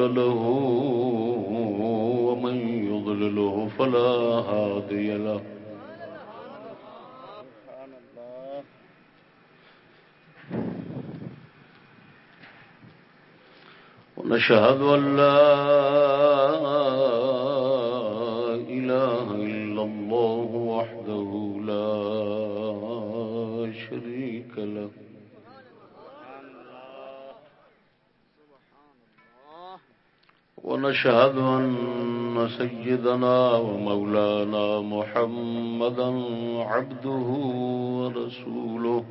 له ومن يضلله فلا هادي له. ونشهد أن لا ونشهد أن سيدنا ومولانا محمدا عبده ورسوله.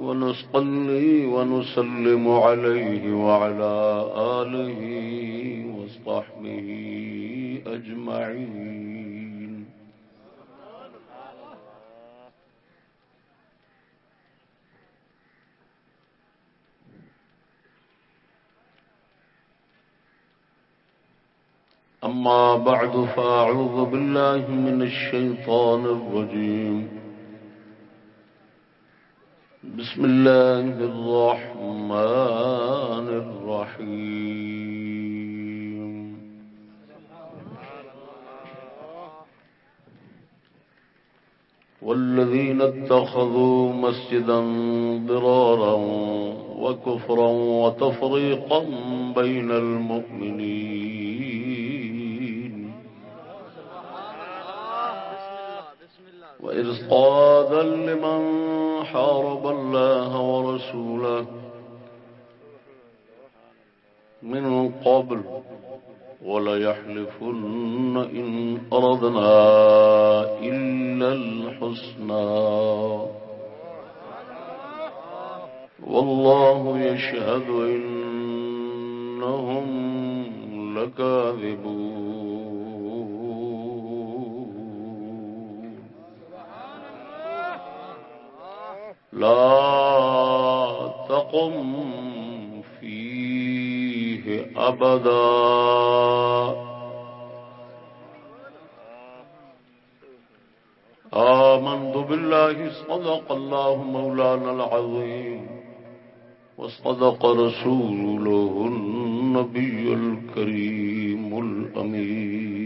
ونصلي ونسلم عليه وعلى آله وصحبه أجمعين. أما بعد فأعوذ بالله من الشيطان الرجيم. بسم الله الرحمن الرحيم. والذين اتخذوا مسجدا ضرارا وكفرا وتفريقا بين المؤمنين. وإرصادا لمن حارب الله ورسوله من قبل ولا يحلفن إن أردنا إلا الحسنى. والله يشهد إنهم لكاذبون. لا تقم فيه أبدا. آمنت بالله، صدق الله مولانا العظيم، وصدق رسوله النبي الكريم الأمين.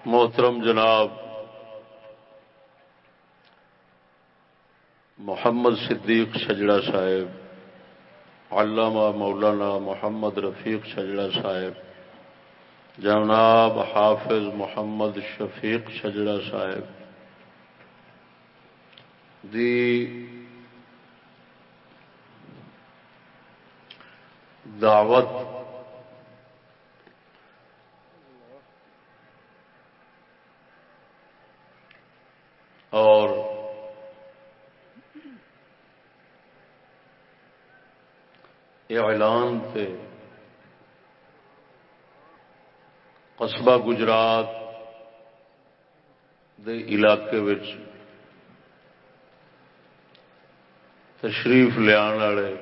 محترم جناب محمد صدیق شجڑا صاحب، علامہ مولانا محمد رفیق شجڑا صاحب، جناب حافظ محمد شفیق شجڑا صاحب۔ دی دعوت اور اعلان سے قصبہ گجرات دے علاقے وچ تشریف لیا والے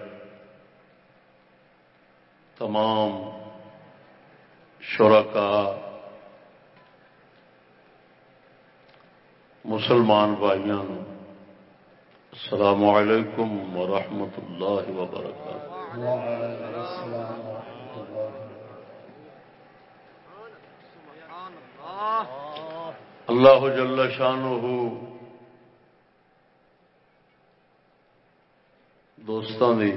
تمام شرکا مسلمان بھائیوں السلام علیکم ورحمۃ اللہ وبرکاتہ۔ اللہ جل شانہ۔ دوستان دی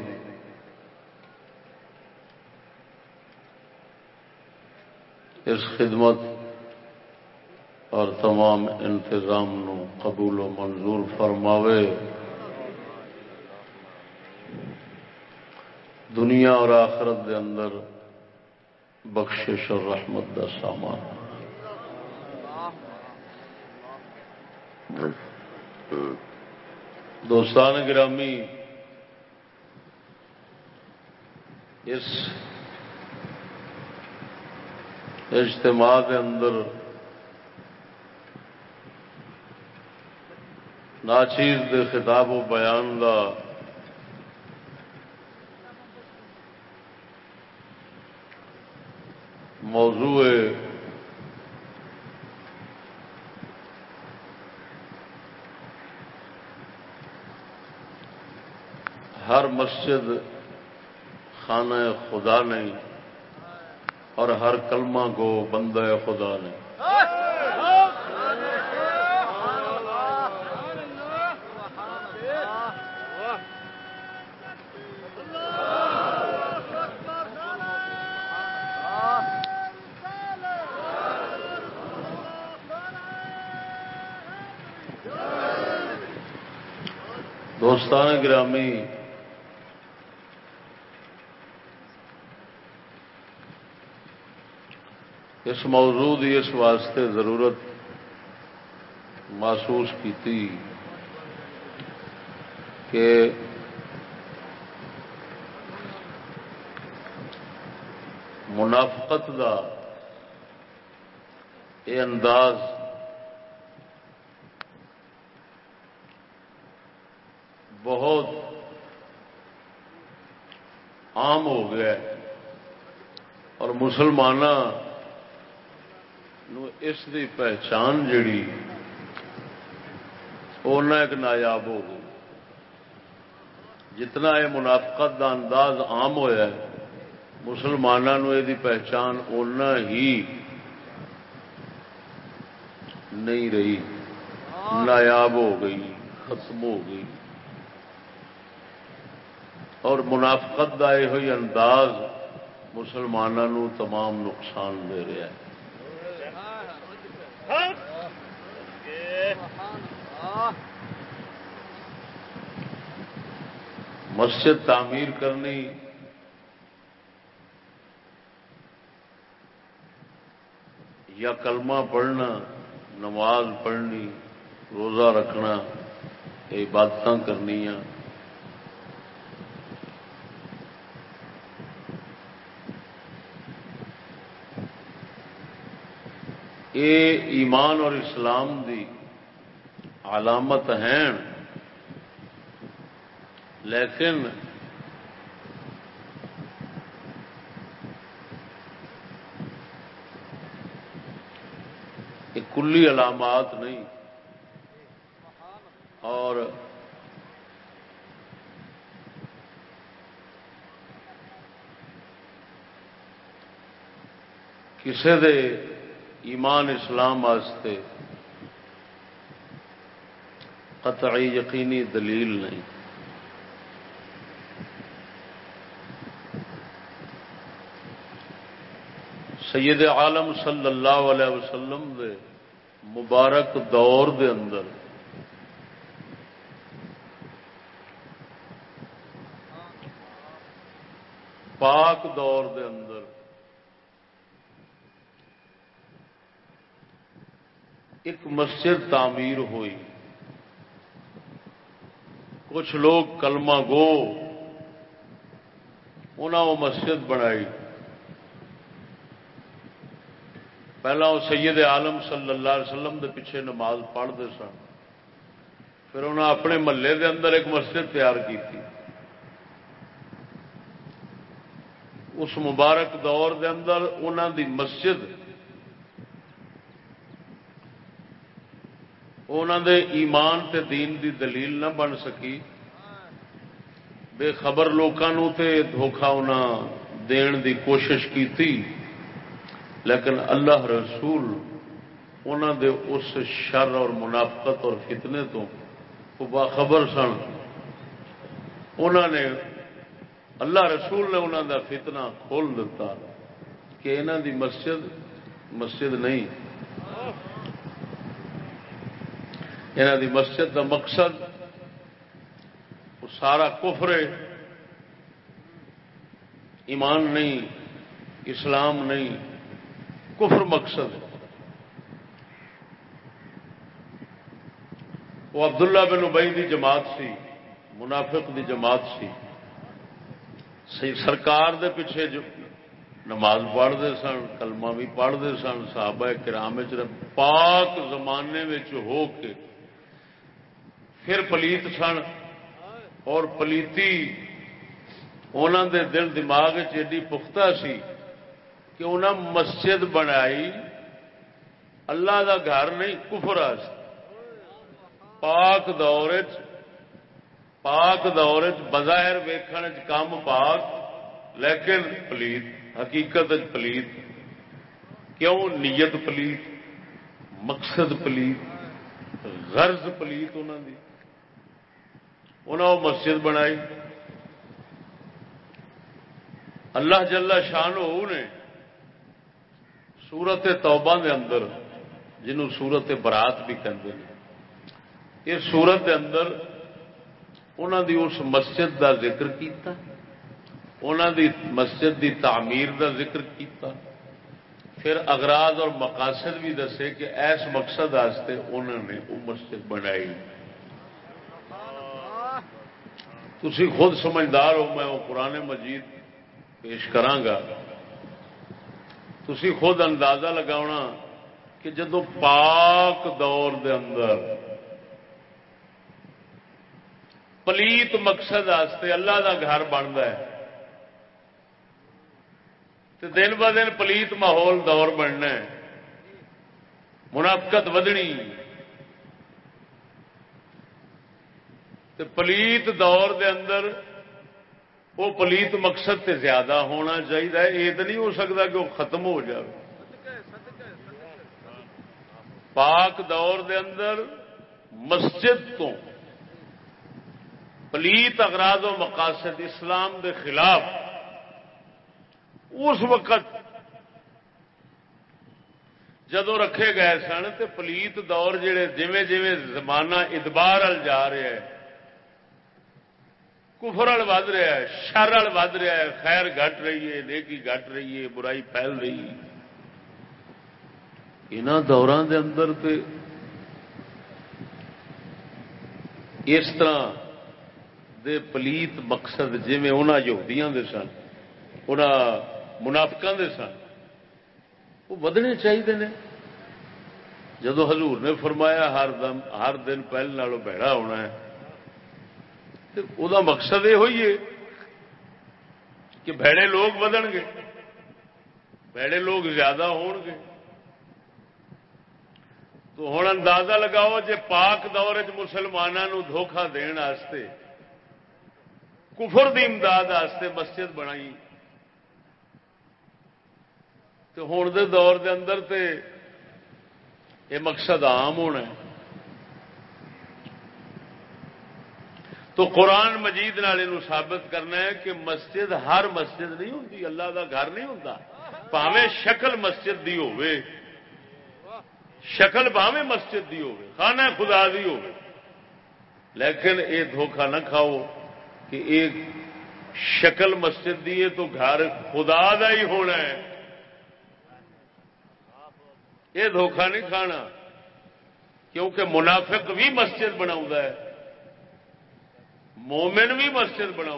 اس خدمت اور تمام انتظام نو قبول و منظور فرماوے۔ دنیا اور آخرت دے اندر بخشش اور رحمت دا سامان۔ دوستان گرامی، اس اجتماع کے اندر ناچیز دے خطاب و بیان کا موضوع ہر مسجد خانہ خدا نہیں اور ہر کلمہ کو بندہ خدا نہیں۔ دوستان گرامی، اس موضوع کی اس واسطے ضرورت محسوس کی کہ منافقت کا یہ انداز بہت عام ہو گیا اور مسلمانوں اس دی پہچان جڑی ایک نایاب ہو گئی۔ جتنا یہ منافقت دا انداز عام ہوا مسلمانوں یہ پہچان اُنہ ہی نہیں رہی۔ نایاب ہو گئی ختم ہو گئی۔ اور منافقت کا یہ انداز مسلمانوں تمام نقصان دے رہا ہے۔ مسجد تعمیر کرنی، یا کلمہ پڑھنا، نماز پڑھنی، روزہ رکھنا عبادت کرنی یہ ایمان اور اسلام دی علامت ہیں۔ لیکن یہ کلی علامات نہیں۔ اور کسی دے ایمان اسلام واسطے قطعی یقینی دلیل نہیں۔ سید عالم صلی اللہ علیہ وسلم دے مبارک دور دے اندر پاک دور دے اندر ایک مسجد تعمیر ہوئی۔ کچھ لوگ کلمہ گو انہوں وہ مسجد بنائی۔ پہلا وہ سید عالم صلی اللہ علیہ وسلم دے پیچھے نماز پڑھتے سن۔ پھر انہوں اپنے محلے دے اندر ایک مسجد تیار کی تھی اس مبارک دور دے اندر انہوں دی مسجد انہوں دے ایمان تے دین دی دلیل نہ بن سکی۔ بے خبر لوگوں تے دھوکھا انہوں دین دی کوشش کیتی۔ لیکن اللہ رسول انہوں دے اس شر اور منافقت اور فتنے تو باخبر سن۔ انہوں نے اللہ رسول نے انہوں دا فتنہ کھول دیتا کہ انہوں دی مسجد مسجد نہیں۔ انہوں دی مسجد دا مقصد، وہ سارا کفر ایمان نہیں، اسلام نہیں، کفر مقصد وہ عبداللہ بن ابئی دی جماعت سی، منافق دی جماعت سی۔ سرکار دے پیچھے جو نماز پڑھتے سن، کلمہ بھی پڑھتے سن، صحابہ کرام پاک زمانے ہو کے پھر پلیت سن اور پلیتی انہوں دے دل دماغ ایڈی پختہ سی کہ انہوں مسجد بنائی اللہ دا گھر نہیں، کفر پاک دور پاک دور بظاہر ویخن کام پاک، لیکن پلیت، حقیقت پلیت۔ کیوں؟ نیت پلیت، مقصد پلیت، غرض پلیت انہوں دی۔ انہوں مسجد بنائی۔ اللہ جل شان نے سورت توبہ دے اندر، جنہوں سورت برات بھی کہتے ہیں اس سورت دے اندر انہوں دی اس مسجد دا ذکر کیتا انہوں دی مسجد دی تعمیر دا ذکر کیتا۔ پھر اگراض اور مقاصد بھی دسے کہ ایس مقصد آستے انہوں نے وہ مسجد بنائی۔ تھی خود سمجھدار ہو، میں وہ پرانے مجید پیش کرانگا۔ تھی خود اندازہ لگاؤنا کہ جدو پاک دور دے اندر پلیت مقصد آستے اللہ دا گھر بنتا ہے تو دن ب دن پلیت ماحول دور بننا ہے۔ منافقت ودنی۔ تو پلیت دور دے اندر وہ پلیت مقصد تے زیادہ ہونا چاہیے یہ تو نہیں ہو سکتا کہ وہ ختم ہو جائے پاک دور دے اندر مسجد تو پلیت اغراض و مقاصد اسلام دے خلاف اس وقت جدو رکھے گئے سن تو پلیت دور جڑے جویں جویں زمانہ ادبار جا رہا ہے کفر ود رہا ہے، شر ود رہا ہے، خیر گٹ رہی ہے، نیکی گٹ رہی ہے، برائی پھیل رہی ہے۔ ان دوران دے اندر تے اس طرح دے پلیت مقصد جی یہودیاں دے سن منافقہ دے سن، وہ ودنے چاہیے نے۔ جدو حضور نے فرمایا، ہر دم، ہر دن پہلے نالوں بہڑا ہونا ہے وہ مقصد یہ ہوئی ہے کہ بھڑے لوگ ودن گے بھڑے لوگ زیادہ ہون گے تو ہوں اندازہ لگاؤ جی پاک دور چ مسلمانوں دھوکھا دن کفر دی امداد آستے مسجد بنائی تو ہوں دے دور دے اندر تے یہ مقصد عام ہونا ہے تو قرآن مجید نال ثابت کرنا ہے کہ مسجد ہر مسجد نہیں ہوتی اللہ دا گھر نہیں ہوتا پاوے شکل مسجد دی ہوے شکل پاوے مسجد دی ہوے خانہ خدا دی ہوے لیکن یہ دھوکھا نہ کھاؤ کہ ایک شکل مسجد دی ہے تو گھر خدا دا ہی ہونا ہے۔ یہ دھوکھا نہیں کھانا، کیونکہ منافق بھی مسجد بنا مومن بھی مسجد بنا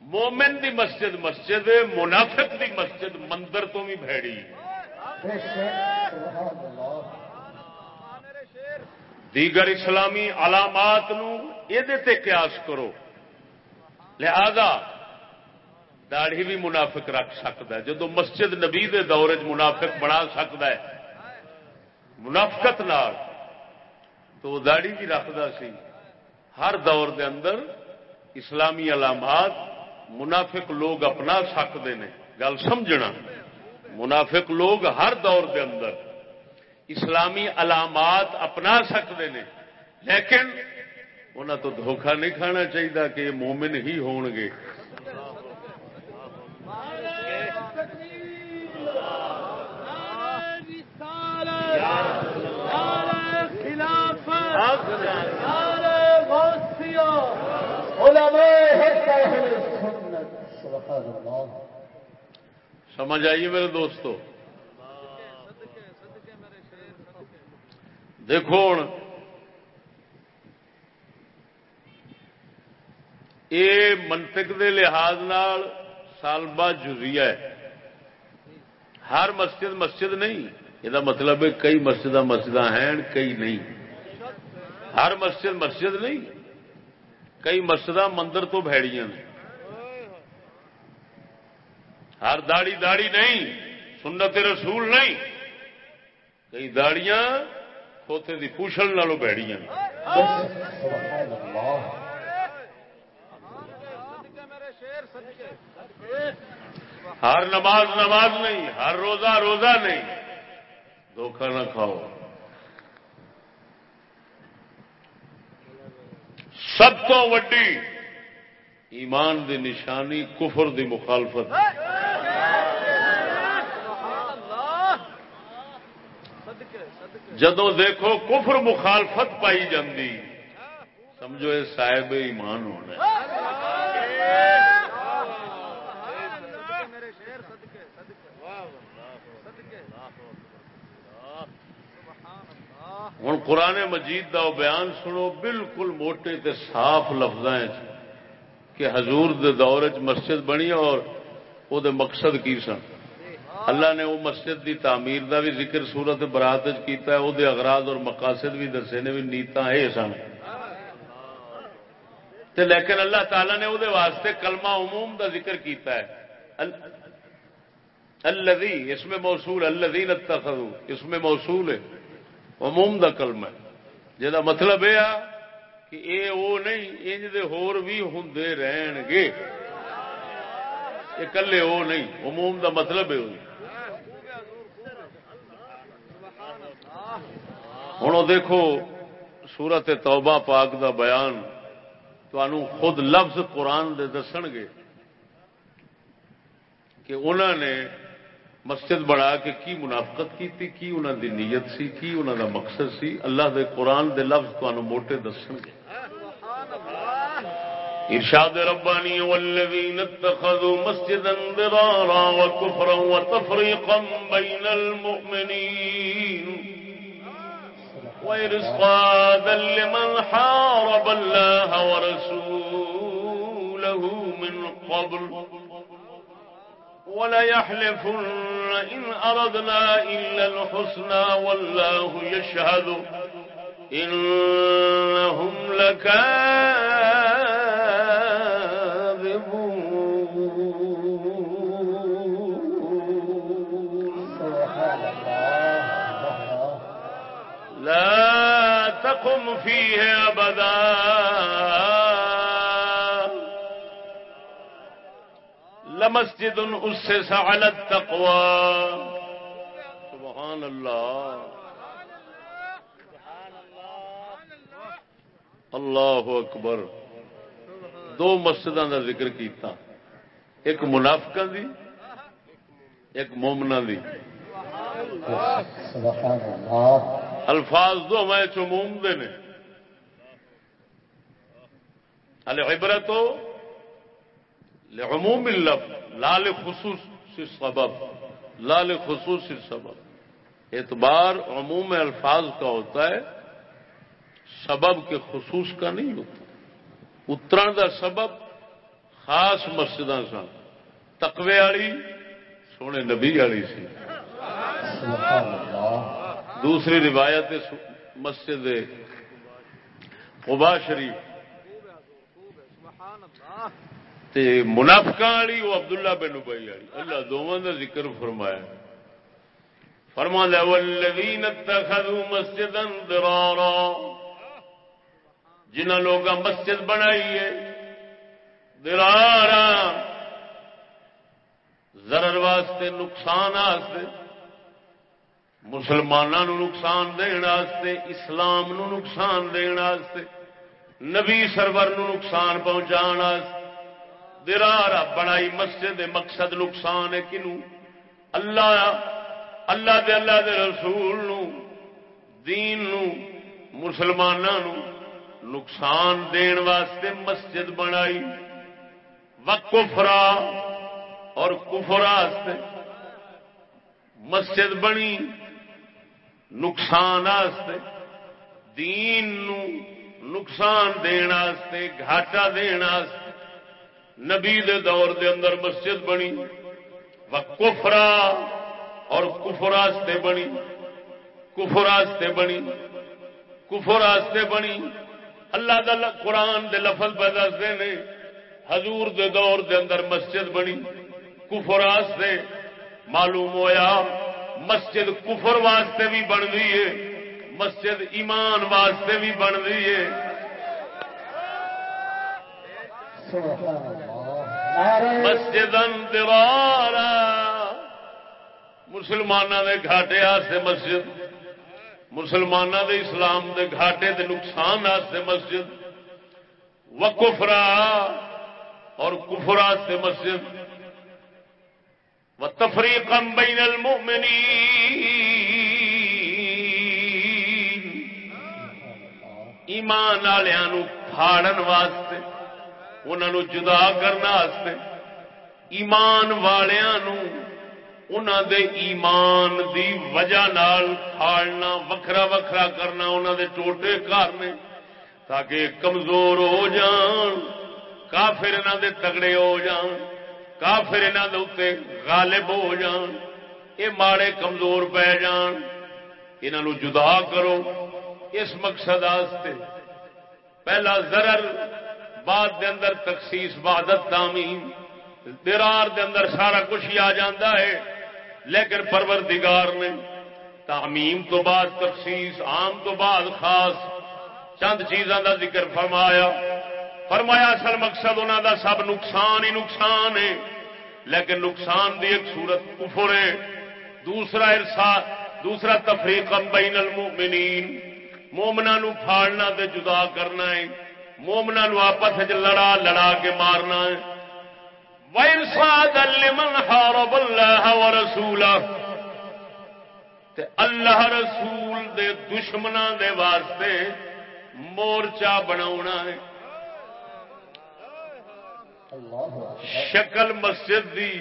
مومن دی مسجد مسجد، منافق دی مسجد مندر تو بھی بھڑی دیگر اسلامی علامات تے قیاس کرو۔ لہذا داڑھی بھی منافق رکھ سکتا ہے۔ جدو مسجد نبی دے دور چ منافق بنا سکتا ہے، منافقت نال تو داڑھی بھی رکھتا سی۔ ہر دور دے اندر اسلامی علامات منافق لوگ اپنا سکتے ہیں۔ گل سمجھنا۔ منافق لوگ ہر دور دے اندر اسلامی علامات اپنا سکتے ہیں۔ لیکن انہوں تو دھوکھا نہیں کھانا چاہیے کہ مومن ہی ہون گے۔ سمجھ آئیے میرے دوستو؟ دیکھو ہوں یہ منطق دے لحاظ نال سالبا جزیا ہے۔ ہر مسجد مسجد نہیں، یہ مطلب ہے کئی مسجد مسجد ہیں، کئی نہیں۔ ہر مسجد مسجد نہیں۔ کئی مسجد مندر تو بھڑیاں نے۔ ہر داڑی داڑی نہیں، سنت رسول نہیں۔ کئی داڑیاں کھوتے کی پوچھل نالوں بھڑیاں ہر نماز نماز نہیں، ہر روزہ روزہ نہیں۔ دھوکھا نہ کھاؤ۔ سب تو وڈی ایمان دی نشانی، کفر دی مخالفت۔ جدو دیکھو کفر مخالفت پائی جاندی، سمجھو یہ صاحب ایمان ہونا ہوں قرآن مجید دا بیان سنو، بالکل موٹے تے صاف لفظ کہ حضور دے دور چ مسجد بنی اور او دے مقصد کی سن۔ اللہ نے وہ مسجد دی تعمیر دا بھی ذکر سورت برات کیتا ہے، او دے اغراض اور مقاصد بھی دسے نے، بھی نیتا یہ سن۔ تے لیکن اللہ تعالی نے وہ واسطے کلمہ عموم دا ذکر کیتا ہے۔ الذی، اس میں موصول، الذین اتخذوا اس میں موصول ہے۔ عموم دا کلمہ ہے۔ جہاں مطلب یہ آ کہ اے او نہیں، انج دے ہور بھی ہوندے رہن گے۔ یہ کلے او نہیں، عموم دا مطلب ہے۔ ہوں دیکھو، سورت توبہ پاک دا بیان تو خود لفظ قرآن دے دسن گے کہ انہوں نے مسجد بنا کے کی منافقت کی تھی کی انہوں دی نیت سی، کی انہوں دا مقصد سی؟ اللہ دے قرآن دے لفظ تو موٹے دسن گے۔ ارشاد ربانی، والذین اتخذوا مسجدا ضرارا وكفرا وتفريقا بين المؤمنين وإرصادا لمن حارب الله ورسوله من قبل۔ ولا يحلفن إن أردنا إلا الحسنى والله يشهد إنهم لكاذبون. لا تقم فيه أبدا. لمسجد أسس على التقوى. سبحان الله اللہ اکبر. دو مسجدوں کا ذکر کیتا. ایک منافقہ دی، ایک مومنا دی. الفاظ دو میں چموم دے نے. العبرت لعموم اللفظ لا لخصوص السبب لا لخصوص السبب۔ اعتبار عموم الفاظ کا ہوتا ہے سبب کے خصوص کا نہیں ہوتا۔ اترن دا سبب خاص مسجد سن تقوی والی سونے نبی والی سی۔ دوسری روایت مسجد قبا شریف۔ تے منافقہ والی، وہ عبداللہ بن ابئی والی۔ اللہ دونوں کا ذکر فرمایا۔ فرما والذین اتخذوا مسجدا درارا جنہ لوگ مسجد بنائی ہے درارا ضرر واسطے نقصان واسطے مسلمانوں نقصان دن اسلام نو نقصان دن نبی سرور نو نقصان پہنچا درارا بنائی مسجد مقصد نقصان ہے کنو؟ اللہ اللہ دے اللہ دے رسول نو، دین نو مسلمانوں نقصان دین واسطے مسجد بنائی۔ وقفرا اور کفرا مسجد بنی۔ نقصان دین نو نقصان دین گھاٹا دین نبی دے دور دے اندر مسجد بنی و کفرا اور کفراستے بنی کفراستے بنی کفراستے بنی۔ اللہ دا قرآن دے لفظ پہ دستے نے، حضور دے دور دے اندر مسجد بنی، کفراستے۔ معلوم ہویا، مسجد کفر واسطے بھی بن گئی ہے، مسجد ایمان واسطے بھی بن گئی ہے۔ مسجد مسلمانوں کے گھاٹے واسطے مسجد مسلمانوں کے اسلام کے گھاٹے کے نقصان واسطے مسجد۔ وکفرا اور کفرا سے مسجد۔ وتفريقا بين المؤمنين ایمان والوں پھاڑن واسطے۔ انہوں جدا کرنے واسطے ایمان والیاں والوں دے ایمان دی وجہ نال پھاڑنا وکھرا وکھرا کرنا انہوں دے ٹوٹے کرنے تاکہ کمزور ہو جان، کافر انہوں دے تگڑے ہو جان، کافر انہوں غالب ہو جان یہ ماڑے کمزور پی جان انہوں جدا کرو۔ اس مقصد آستے پہلا ضرر بعد دے اندر تخصیص بادت تعمیم، درار دے اندر سارا کچھ ہی آ جاتا ہے۔ لیکن پروردگار نے تعمیم تو بعد تخصیص، عام تو بعد خاص چند چیزوں کا ذکر فرمایا۔ فرمایا، اصل مقصد انہوں دا سب نقصان ہی نقصان ہے۔ لیکن نقصان دی ایک صورت کفر ہے۔ دوسرا ارسا، دوسرا تفریق بین المؤمنین۔ مومنا نو پھاڑنا تے جدا کرنا ہے۔ مومنا نو آپس لڑا لڑا کے مارنا ہے۔ لمن حارب اللہ ورسولہ تے اللہ رسول دے دشمنوں دے واسطے مورچہ بنا ہے۔ شکل مسجد دی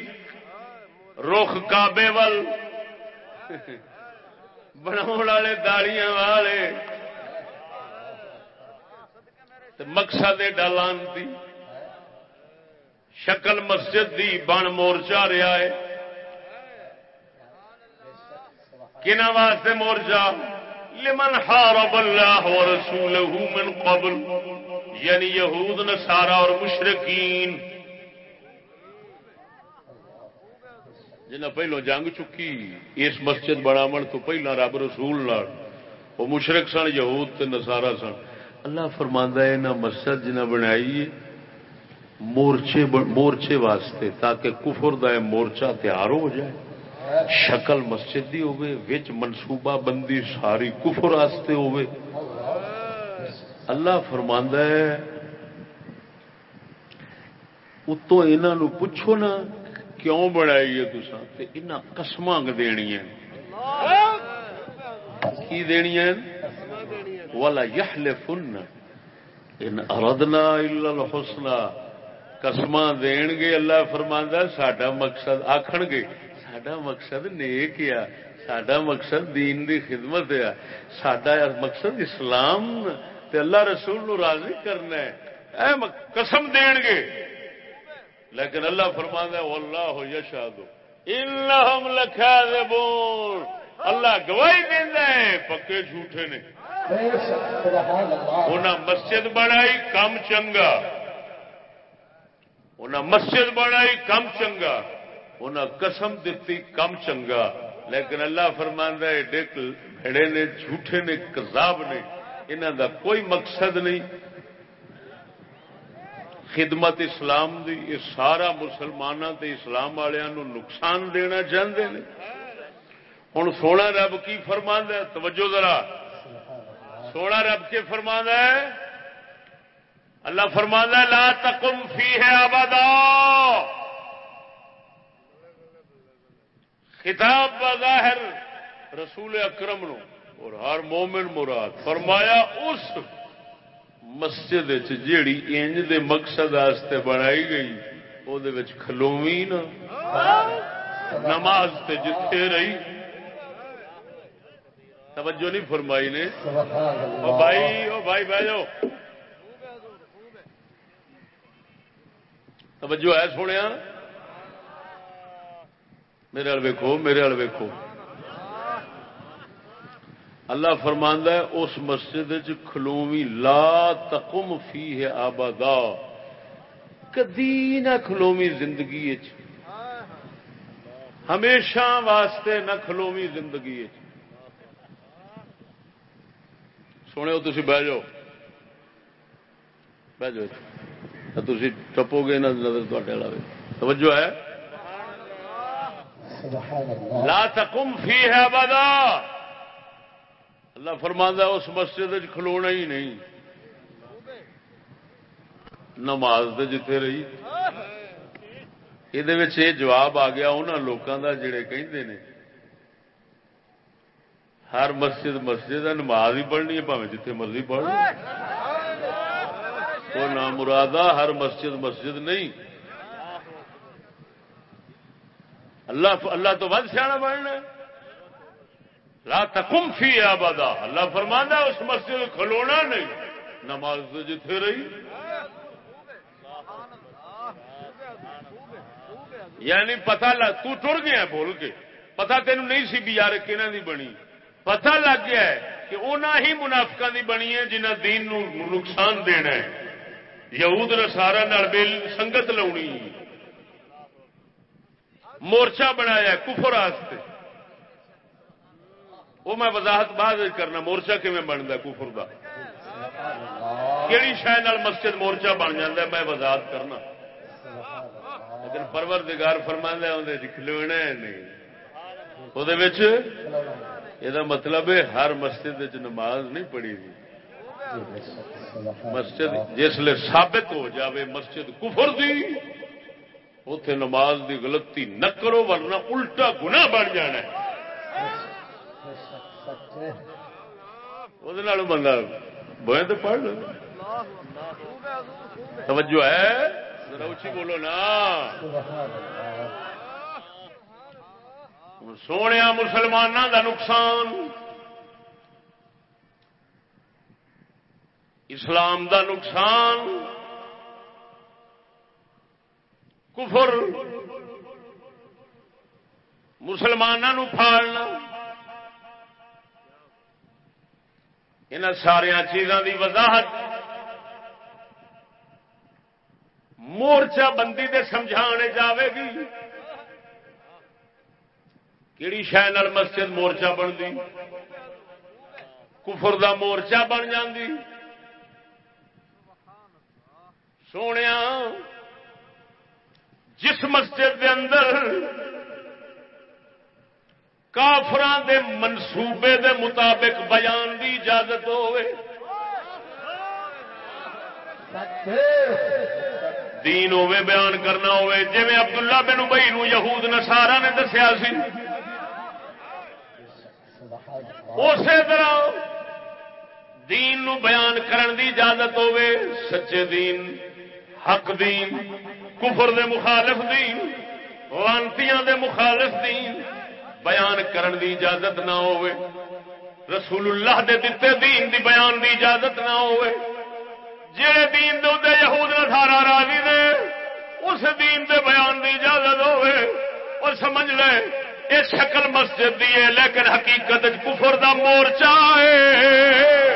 رخ کابے ول بنا والے داڑیاں والے۔ مقصد ڈالان دی۔ شکل مسجد دی بن مورچہ رہا ہے۔ کنا واسطے مورچہ؟ لمن حارب اللہ ورسولہ من قبل۔ یعنی یہود نسارا اور مشرقین جنہیں پہلو جنگ چکی، اس مسجد بناو تو پہلا رب رسول وہ مشرق سن، یہود تے نسارا سن۔ اللہ فرماندہ ہے، نہ مسجد جنہیں بنائی، مورچے مورچے واسطے، تاکہ کفر دا مورچہ تیار ہو جائے۔ شکل مسجد دی ہوئے وچ منصوبہ بندی ساری کفر واسطے ہوئے اللہ فرماندہ ہے، اتو انہوں پوچھو نا، کیوں بنائی ہے تسا ان قسم دنیا کی دنیا والا یخل فن ان اردنا الحسنا قسم دین گے، اللہ فرماندہ سڈا مقصد آخر گے۔ سڈا مقصد نیک آ سڈا مقصد دین دی خدمت آ سڈا مقصد اسلام تے اللہ رسول نو راضی کرنا ہے۔ اے قسم دین گے۔ لیکن اللہ فرما ہے اللہ ہو یشاد انہم لکھاذبون اللہ گواہی دینا ہے، پکے جھوٹے نے۔ انہیں مسجد بنائی کم چنگا۔ انہیں مسجد بنائی کم چنگا۔ انہیں قسم دیتی کم چنگا۔ لیکن اللہ فرمان ہے بھڑے نے، جھوٹے نے کزاب نے انہوں دا کوئی مقصد نہیں۔ خدمت اسلام دی، یہ سارا مسلمانوں تے اسلام والوں نقصان دینا چاہتے ہیں ہوں سونا رب کی فرما ہے، توجہ ذرا۔ سونا رب کے فرما ہے۔ اللہ فرما لا تقم فی ہے آبادا خطاب بظاہر رسول اکرم نو اور ہر مومن مراد۔ فرمایا، اس مسجد جیڑی انج دے مقصد آستے بنائی گئی وہ کھلوی نا۔ نماز تے جتھے رہی۔ توجہ نہیں فرمائی نے۔ او بھائی او بھائی بہ جاؤ۔ توجہ ہے سونے میرے ویکو میرے ویکو اللہ فرماندہ ہے اس مسجد کھلوی لا تقم فی ہے آبادا کدی نہ کھلوی زندگی ہمیشہ واسطے نہ کھلوی زندگی سونے تھی بہ جاؤ بہ جاؤ تھی ٹپو گے نہ نظر تے والا توجہ ہے لا تقم فی ہے آبادا اللہ فرماندہ اس مسجد کھلونا ہی نہیں نماز جتے رہی یہ جواب آ گیا انہوں لوگوں کا جڑے کہتے ہیں ہر مسجد مسجد ہے، نماز ہی پڑھنی ہے پاوے جتنے مرضی پڑھ وہ نام مرادہ ہر مسجد مسجد نہیں۔ اللہ اللہ تو ود سیاح بننا لا تقم فی آبادا اللہ فرمانا اس مسجد کھلونا نہیں۔ نماز تو جتھے رہی۔ یعنی پتا لگ تو ٹر گیا بول کے۔ پتا تین نہیں سی بھی یار کہنا دی بنی۔ پتا لگ گیا ہے کہ اونا ہی منافقہ دی بنی ہے جنہ دین نو نقصان دینا ہے یہود نسارا نڑبیل سنگت لاؤنی مورچہ بنایا کفر آستے وہ میں وضاحت بعد کرنا مورچہ کیون بنتا کفر کا کہڑی شاید مسجد مورچہ بن جا میں وضاحت کرنا لیکن پرور دگار فرما کھلونا نہیں وہ یہ مطلب ہے ہر مسجد نماز نہیں پڑھی گئی مسجد جسل ثابت ہو جاوے مسجد کفر دی اتے نماز دی غلطی نہ کرو ورنہ الٹا گنا بن جانا ہے بندہ بوئے تو پڑھ لو توجہ ہے اچھی بولو نا سونے مسلمانوں کا نقصان، اسلام دا نقصان، کفر مسلمانوں پھاڑنا ان سارا چیزوں کی وضاحت، مورچہ بندی دے سمجھا جاوے گی۔ کہڑی شہ مسجد مورچہ بنتی؟ کفر دا مورچہ بن جاندی؟ سونے جس مسجد دے اندر کافران دے منصوبے دے مطابق بیان دی اجازت ہوئے، دین ہوے بیان کرنا ہوئے جی عبداللہ بن بئی نو یہود نسارا نے دسیا سی۔ اسی طرح دین نو بیان کرن دی اجازت ہوے سچے دین، حق دین، کفر دے مخالف دین وانتیاں دے مخالف دین بیان کرن دی اجازت نہ ہوئے رسول اللہ دے دیتے دین دی بیان دی اجازت نہ ہوئے جہے دین دے یہود سارا راضی دے، اس دین دے بیان دی اجازت ہوئے اور سمجھ لے یہ شکل مسجد دی ہے لیکن حقیقت کفر دا مورچہ ہے۔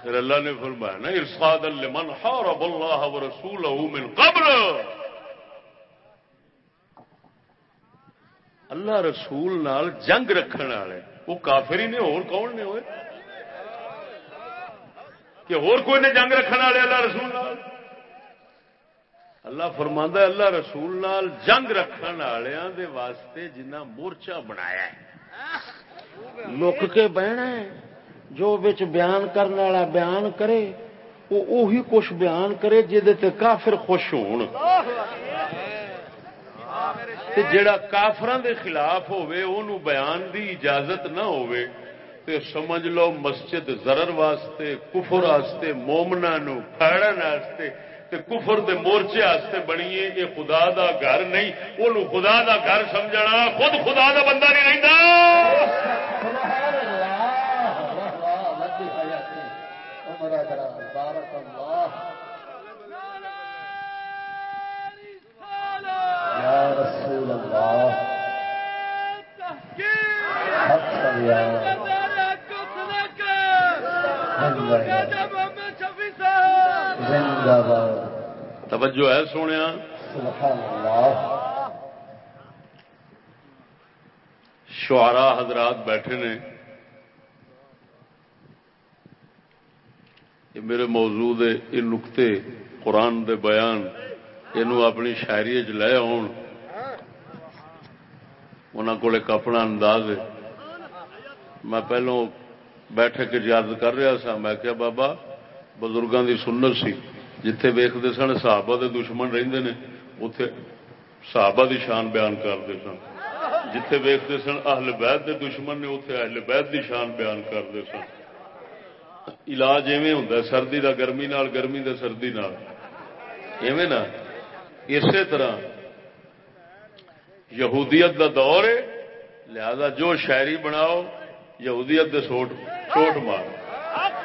آخر اللہ نے فرمایا نا ارساد لمن حارب اللہ ورسولہ من قبل۔ اللہ رسول نال جنگ رکھنے والے۔ وہ کافر ہی نے اور کون نے ہوئے؟ کہ اور کوئی نے جنگ رکھنے والے اللہ رسول نال؟ اللہ فرماندا اللہ رسول نال جنگ رکھنے والوں دے واسطے جنہ مورچہ بنایا ہے۔ لک کے بہنا ہے۔ جو بچ بیان کرنے والا بیان کرے، وہ اوہی کچھ بیان کرے تے کافر خوش ہون۔ تے جڑا کافران دے خلاف ہوئے انہوں بیان دی اجازت نہ ہوئے تے سمجھ لو مسجد ضرر واسطے، کفر واسطے مومنا نو پھاڑن واسطے، تے کفر دے مورچے واسطے بنیے، یہ خدا دا گھر نہیں انہوں خدا دا گھر سمجھنا، خود خدا دا بندہ نہیں رہتا توجہ ہے سونے شعرا حضرات بیٹھے نے۔ یہ میرے موجود یہ نقطے قرآن دے بیان یہ اپنی شاعری چ لے آن کو ایک اپنا انداز ہے۔ میں پہلو بیٹھک یاد کر رہا سا، میں کیا بابا بزرگوں کی سنت سی جتھے ویختے سن صحابہ دے دشمن رہندے نے اتے صحابہ دی شان بیان کرتے سن جتھے ویختے سن اہل بیت دے دشمن نے اتے اہل بیت دی شان بیان کرتے سن علاج ایویں ہوں سردی دا گرمی نال گرمی دا سردی نال ایویں نا اسی طرح یہودیت دا دور ہے لہذا جو شاعری بناؤ یہودیت دے سوٹ چوٹ مار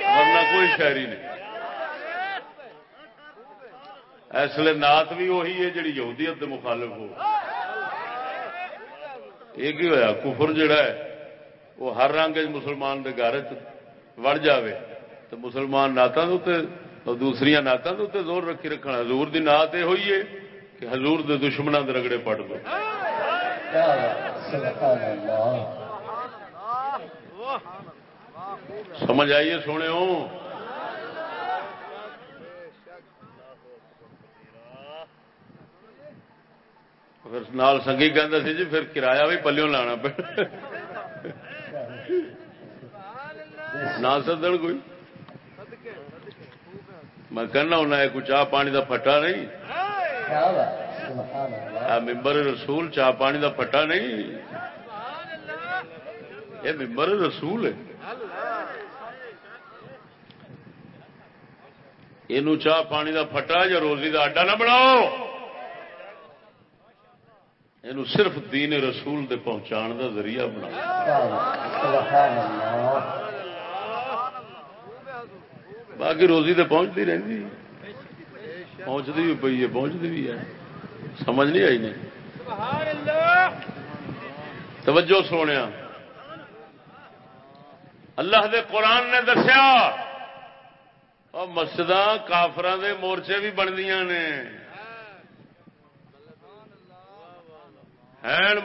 ورنہ کوئی شاعری نہیں اس لیے نات بھی وہی ہے جی یہودیت دے مخالف ہو۔ یہ کی ہوا کفر جڑا ہے، وہ ہر رنگ مسلمان کے گھر وڑ جاوے۔ تو مسلمان نعتوں کے دوسری نعتوں کے زور رکھی رکھنا۔ حضور دی نعت یہ ہوئی ہے کہ حضور دے دشمنوں کے رگڑے پٹ دو سمجھ آئیے سونے ہوں پھر نال سنگھی کہہ سی جی پھر کرایہ بھی پلوں لانا پہ نہ سدن کوئی میں کہنا ہونا ہے کوئی چاہ پانی دا پھٹا نہیں ممبر رسول چاہ پانی دا پھٹا نہیں یہ ممبر رسول ہے یہ چاہ پانی دا پھٹا یا روزی دا اڈا نہ بناؤ یہ صرف دین رسول دے پہنچان دا ذریعہ بنا باقی روزی تو پہنچتی رہتی پہنچتی بھی پی ہے پہنچتی بھی ہے سمجھ نہیں آئی نہیں توجہ سونے اللہ دے قرآن نے دسیا اور مسجد کافران دے مورچے بھی بنتی نے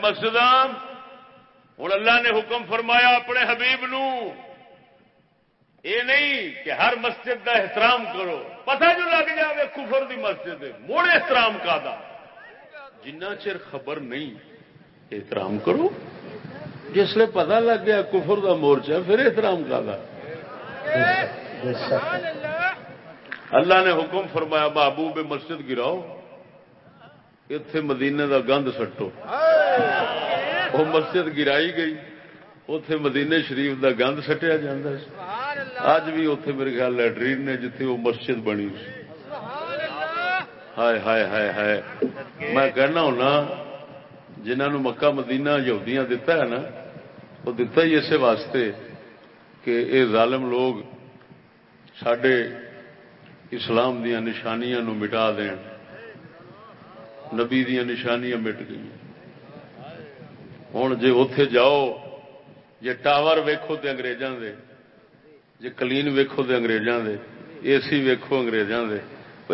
مسجد ہوں اللہ نے حکم فرمایا اپنے حبیب نو۔ یہ نہیں کہ ہر مسجد کا احترام کرو۔ پتہ جو لگ جائے کفر دی مسجد موڑ احترام کا دا۔ جنہ چر خبر نہیں احترام کرو۔ جس لیے پتا لگ گیا کفر دا مورچہ پھر احترام کا دا۔ اللہ نے حکم فرمایا بابو بے مسجد گراؤ۔ اتے مدینے دا گند سٹو وہ مسجد گرائی گئی اتے مدینے شریف دا گند سٹیا جا اج بھی اتے میرے خیال لٹرین نے جتنے وہ مسجد بنی ہائے ہائے ہائے ہائے میں کہنا ہونا جنہوں مکہ مدینہ یہودیاں دتا ہے نا وہ دتا ہی اسے واسطے کہ اے ظالم لوگ سڈے اسلام دیا نشانیاں نو مٹا دین نبی دیا نشانیاں مٹ گئی ہوں جی اتے جاؤ جی ٹاور ویکو تو اگریزاں دے جی کلین ویکو تو اگریزاں دے، اے سی ویکو اگریزاں دے۔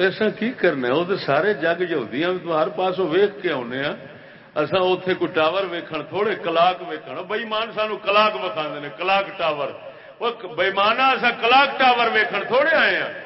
ایسا کی کرنا وہ تو سارے جگ جہدیاں ہر پاس ویخ کے آنے ہاں۔ اصا اتے کوئی ٹاور ویکھن، تھوڑے کلاک ویکھن۔ بئی مان سانو کلاک وکھا کلاک ٹاور۔ بےمانا اصا کلاک ٹاور ویکھن، تھوڑے آئے ہیں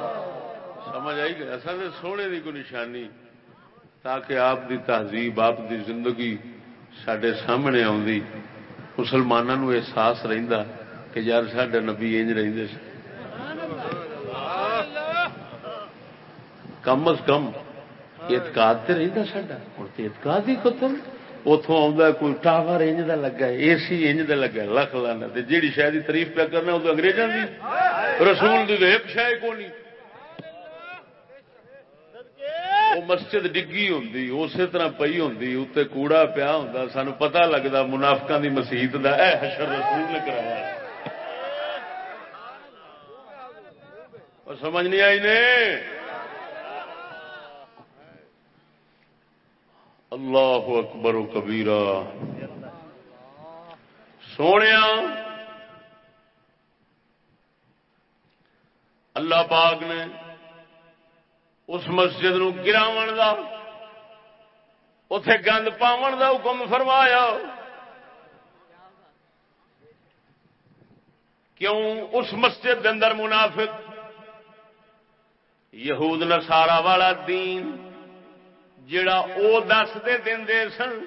سمجھ آئی گیا اصل سونے کی کوئی نشانی، تاکہ آپ دی تہذیب، آپ دی زندگی سڈے سامنے آدھی مسلمانوں احساس رہتا کہ یار سڈے نبی انج رہتے کم از کم اعتقاد تو رہتا سا ہوں تو اعتقاد ہی ختم اتوں آ کوئی ٹاور انج کا لگا اے سی انج کا لگا لکھ لانا۔ جیڑی شاید تعریف پہ کرنا وہ اگریزوں کی رسول کی ایک شاید کو نہیں وہ مسجد ڈگی ہوں اسی طرح پی ہوں اتنے کوڑا پیا ہوں سان پتا لگتا منافقا کی مسیحت کا اے حشر رسول نے کرایا۔ سمجھ نہیں آئی نے؟ اللہ اکبر و کبیرا سونے اللہ پاک نے اس مسجد نو گراو کا اتے گند پاو کا حکم فرمایا۔ کیوں اس مسجد کے اندر منافق؟ یہود نسارا والا دین جڑا او دس دے دن دے سن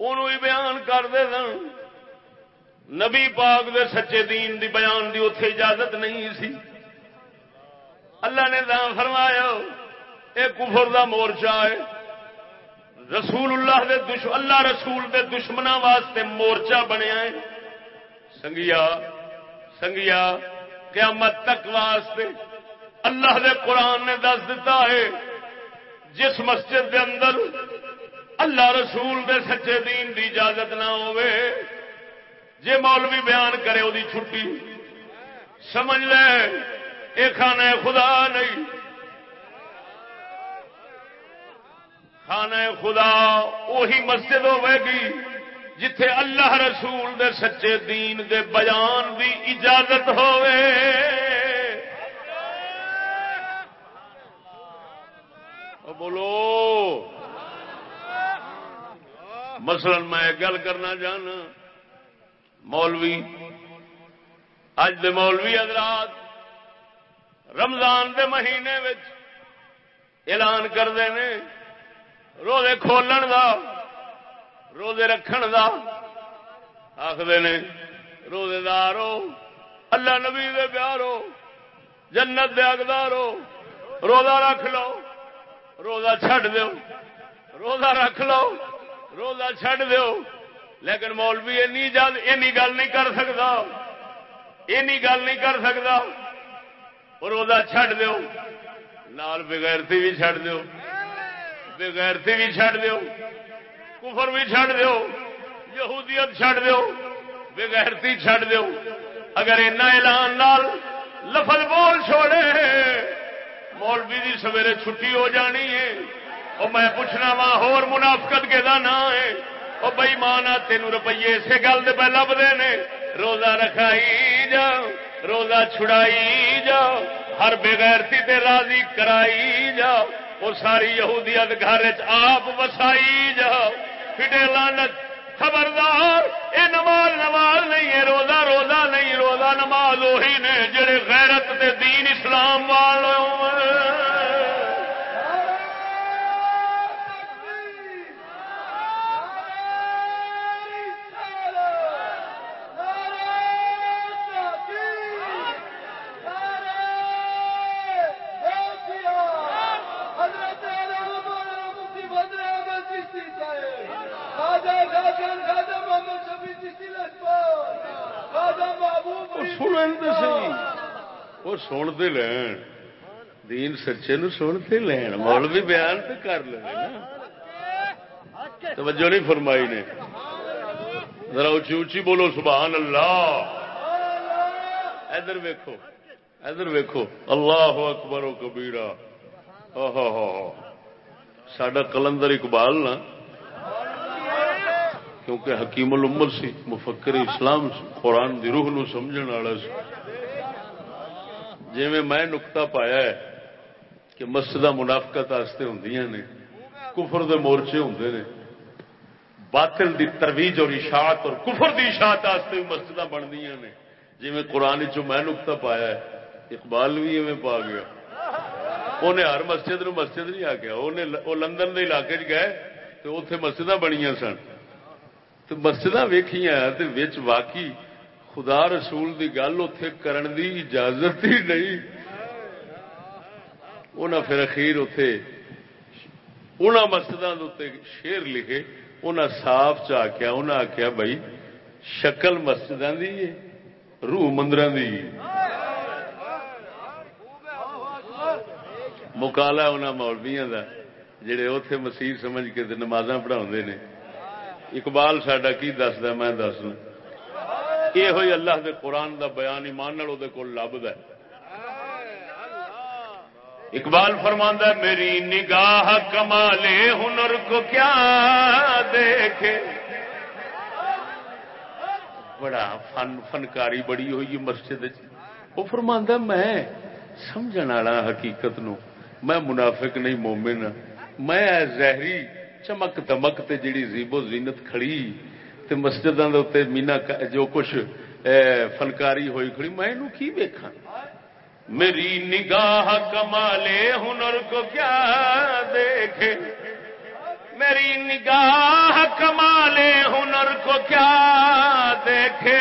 ہی بیان کرتے سن۔ نبی پاک دے سچے دین دی بیان دی اتے اجازت نہیں سی۔ اللہ نے دان فرمایا، اے کفر دا مورچہ ہے رسول اللہ دے دش، اللہ رسول دے دشمنوں واسطے مورچہ بنیا ہے۔ سنگیا سنگیا، قیامت تک واسطے اللہ دے قرآن نے دس دیتا ہے، جس مسجد دے اندر اللہ رسول دے سچے دین دی اجازت نہ ہوئے، جے مولوی بیان کرے وہ چھٹی۔ سمجھ لے یہ خدا نہیں۔ کھانا خدا وہی مسجد ہوے گی جتھے اللہ رسول دے سچے دین دے بیان دی اجازت ہوئے بولو۔ مثلا میں گل کرنا چاہنا۔ مولوی، اج دے مولوی حضرات رمضان دے مہینے اعلان کرتے ہیں روزے کھولن دا، روزے رکھن دا۔ آخر نے روزے دارو اللہ نبی دے پیارو جنت دے اگدارو روزہ رکھ لو، روزہ چھڈ دو روزہ رکھ لو، روزہ چھڈ دو لیکن مولوی اینی گل نہیں کر سکتا، اینی گل نہیں کر سکتا۔ روزہ چھڈ دو نال بغیرتی بھی چھڈ دو بغیرتی بھی چھڈ دو کفر بھی چھڈ دو یہودیت چھڈ دو بغیرتی چھڈ دو اگر اینا اعلان نال لفظ بول چھوڑے، مولوی دی سویرے چھٹی ہو جانی ہے۔ اور میں پوچھنا وا، ہور منافقت کے دا نا ہے وہ بئی ماں تین روپیے اسی گل پہ لبتے نے روزہ رکھائی جاؤ روزہ چھڑائی جاؤ، ہر بغیرتی تے راضی کرائی جاؤ، وہ ساری یہودیت گھر آپ وسائی جاؤ۔ فٹے لانت خبردار، اے نماز نماز نہیں ہے، روزہ روزہ نہیں، روزہ نماز وہی نے جڑے غیرت دے دین اسلام والوں سنن تو سی وہ سنتے لین دین سچے نو سنتے لین مول بھی بیان تو کر لے توجہ نہیں فرمائی نے ذرا اچھی اچھی بولو سبحان اللہ ادھر ویکو ادھر ویکو اللہ اکبر و کبیرا سڈا کلندر اقبال نا کیونکہ حکیم الامت سی، مفکر اسلام سی، قرآن دی روح نو سمجھن والا سی۔ جی میں نکتا پایا ہے کہ مسجد منافقت ہوں نے، کفر دے مورچے ہوں نے، باطل دی ترویج اور اشاعت اور کفر دی اشاعت بھی مسجد بنتی نے۔ جی میں قرآن چ میں نکتا پایا ہے، اقبال بھی ایویں پا گیا۔ انہیں ہر مسجد نو مسجد نہیں آ گیا وہ لندن کے علاقے چ گئے تو اتے مسجد بنیا سن۔ تو مسجد ویخیا واقعی خدا رسول دی گل اتے کرن دی اجازت ہی نہیں انہیں پھر اخیر اتے ان مسجد شیر لکھے انہیں صاف چکیا انہیں آخیا بھائی شکل مسجد کی روح مندر دی مکالا انہوں مولویا کا جڑے اتے مسیح سمجھ کے نماز پڑھا نے اقبال ساڈا کی دستا میں دس یہ ہوئی اللہ دے قرآن دا بیان ایمان کو لبد ہے۔ اقبال فرماندہ میری نگاہ کمالے ہنر کو کیا دیکھے؟ بڑا فن، فنکاری بڑی ہوئی مسجد وہ فرماندہ میں سمجھ والا حقیقت نو میں منافق نہیں، مومن ہاں۔ میں زہری چمک دمک تے جیڑی زیبو زینت کھڑی، تے مسجد مینا جو کچھ فنکاری ہوئی کھڑی، میں کی ویکھاں؟ میری نگاہ کمالے ہنر کو کیا دیکھے؟ میری نگاہ کمالے ہنر کو کیا دیکھے؟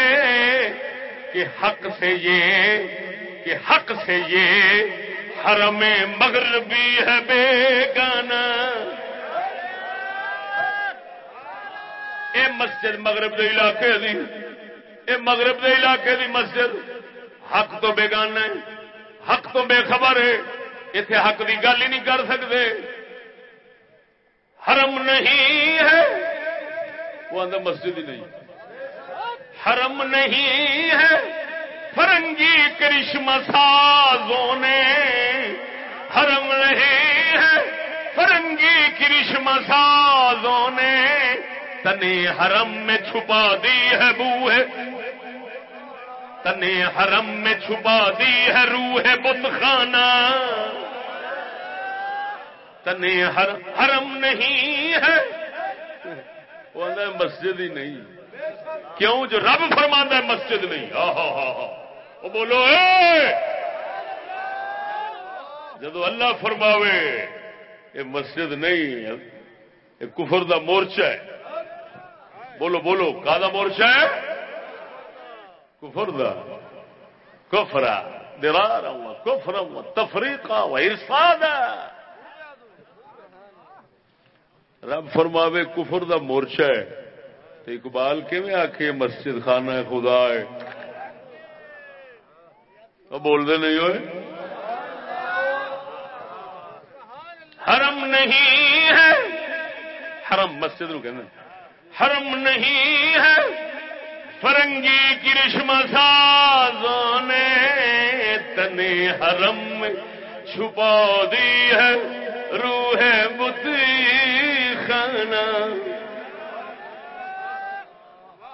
کہ حق سے یہ، کہ حق سے یہ، حرم مغربی ہے بے اے مسجد مغرب دے علاقے دی۔ اے مغرب دے علاقے دی مسجد۔ حق تو بے گانا ہے، حق تو بے خبر ہے۔ اتے حق کی گل ہی نہیں کر سکتے حرم نہیں ہے۔ وہ آدھا مسجد ہی نہیں۔ حرم نہیں ہے۔ فرنگی کرشم سازوں نے حرم نہیں ہے۔ فرنگی کرشم سازوں نے تنے حرم میں چھپا دی ہے بو ہے تنے حرم میں چھپا دی ہے روح بت خانہ تنے حرم نہیں ہے۔ وہ مسجد ہی نہیں۔ کیوں؟ جو رب فرماندہ ہے مسجد نہیں۔ وہ بولو، اے! جدو اللہ فرماوے یہ مسجد نہیں یہ کفر دا مورچہ ہے۔ بولو بولو کا مورچہ ہے؟ کفر دا۔ کفرا درارا کفر تفریقہ و رب فرماوے، کفر دا مورچہ ہے۔ تو اقبال کیون آخ مسجد خانہ خدا ہے۔ بولتے نہیں ہوئے؟ حرم نہیں ہے۔ حرم مسجد نو کہ حرم نہیں ہے۔ فرنگی کرشم سازوں نے تنے حرم میں چھپا دی ہے۔ روح بتی خانہ۔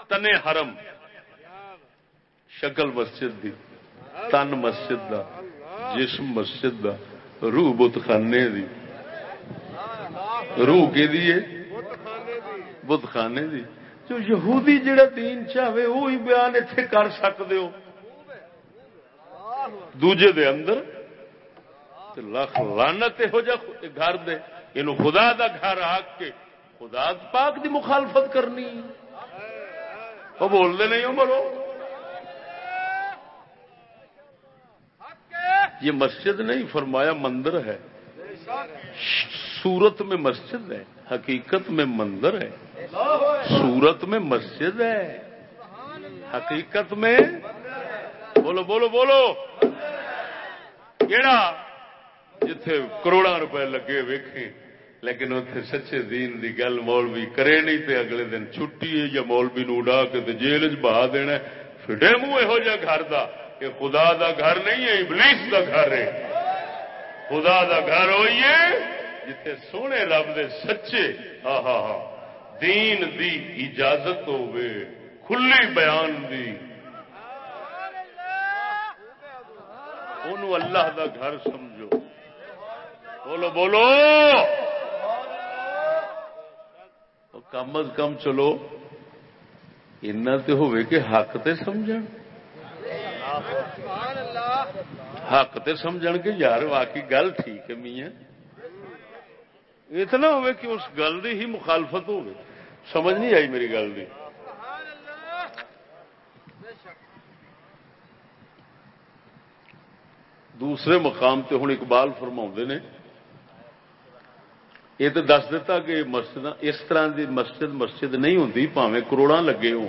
تنے حرم۔ شکل مسجد دی، تن مسجد دا، جسم مسجد دا۔ روح بت خانے دی۔ روح کے دیے بت خانے دی۔ جو یہودی جڑا دین چاہے وہی بیان اتنے کر سکتے ہو۔ دوجے دے اندر لکھ لانت ہو جا گھر دے۔ یہ خدا دا گھر آ کے خدا پاک دی مخالفت کرنی۔ وہ بولتے نہیں ہو مرو یہ مسجد نہیں، فرمایا مندر ہے۔ سورت میں مسجد ہے، حقیقت میں مندر ہے۔ سورت میں مسجد ہے۔ حقیقت میں بولو بولو بولو۔ کہڑا جتھے کروڑا روپے لگے ویکھیں۔ لیکن اتنے سچے دین دی گل مولوی کرے نہیں تے اگلے دن چھٹی ہے یا مولوی نو اڈا کے جیل چ بہا دینا فٹے منہ یہو جہ گھر دا کہ خدا دا گھر نہیں ہے، ابلیس دا گھر ہے۔ خدا دا گھر ہوئی ہے جتھے سونے رب دے سچے۔ ہاں ہاں ہاں۔ دین دی اجازت ہوے کھلی بیان دی۔ انہوں اللہ دا گھر سمجھو۔ بولو بولو۔ کم از کم چلو ہوئے کہ حق تے سمجھ حق تے سمجھ کے یار واقعی گل ٹھیک ہے میاں۔ اتنا ہوئے کہ اس گل کی ہی مخالفت ہو سمجھ نہیں آئی میری گل کی دوسرے مقام تے ہوں اقبال فرما نے، یہ تو دس دتا کہ مسجد اس طرح دی مسجد مسجد نہیں ہوں پاوے کروڑا لگے ہو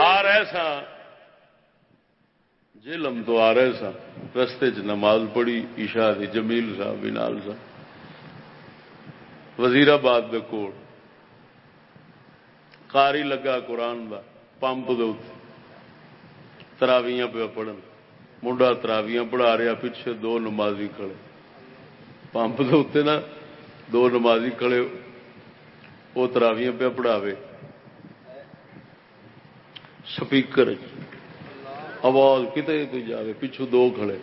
آ رہے سا جیلم تو آ رہے سا رستے چ نماز پڑھی ایشا دی جمیل صاحب بینال صاحب وزیر آباد دے کوڑ کاری لگا قرآن دا، پمپ دے تراویاں پہ پڑھن۔ منڈا تراویاں پڑھا رہا پیچھے دو نمازی کھڑے۔ پمپ اتنے نا، دو نمازی کھڑے۔ وہ تراویاں پہ پڑھاوے۔ سپیکر آواز کتنے تو جائے پچھو دو کھڑے۔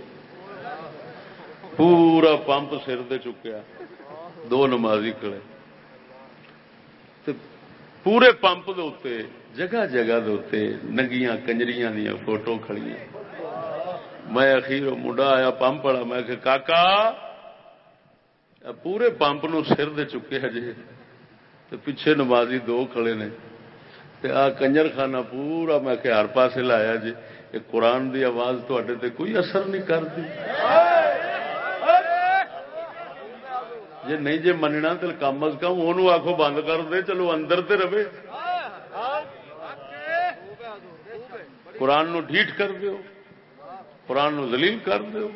پورا پمپ سر دے چکیا۔ دو نمازی کھڑے۔ پورے پمپ دے جگہ جگہ دے نگیاں کنجریاں دیا فوٹو کھڑی میں اخیر منڈا آیا پمپ والا، میں کہ کاکا پورے پمپ نو سر دے چکے جی پیچھے نمازی دو کھڑے نے۔ آ کنجر خانہ پورا، میں کہ ہر پاسے لایا جی۔ قرآن دی آواز تے کوئی اثر نہیں کرتی جی نہیں جی مننا تو کم از کم وہ آخو بند کر دے، چلو اندر تے رہے۔ قرآن نو ڈھیٹ کر دیو، قرآن نو ذلیل کر دیو۔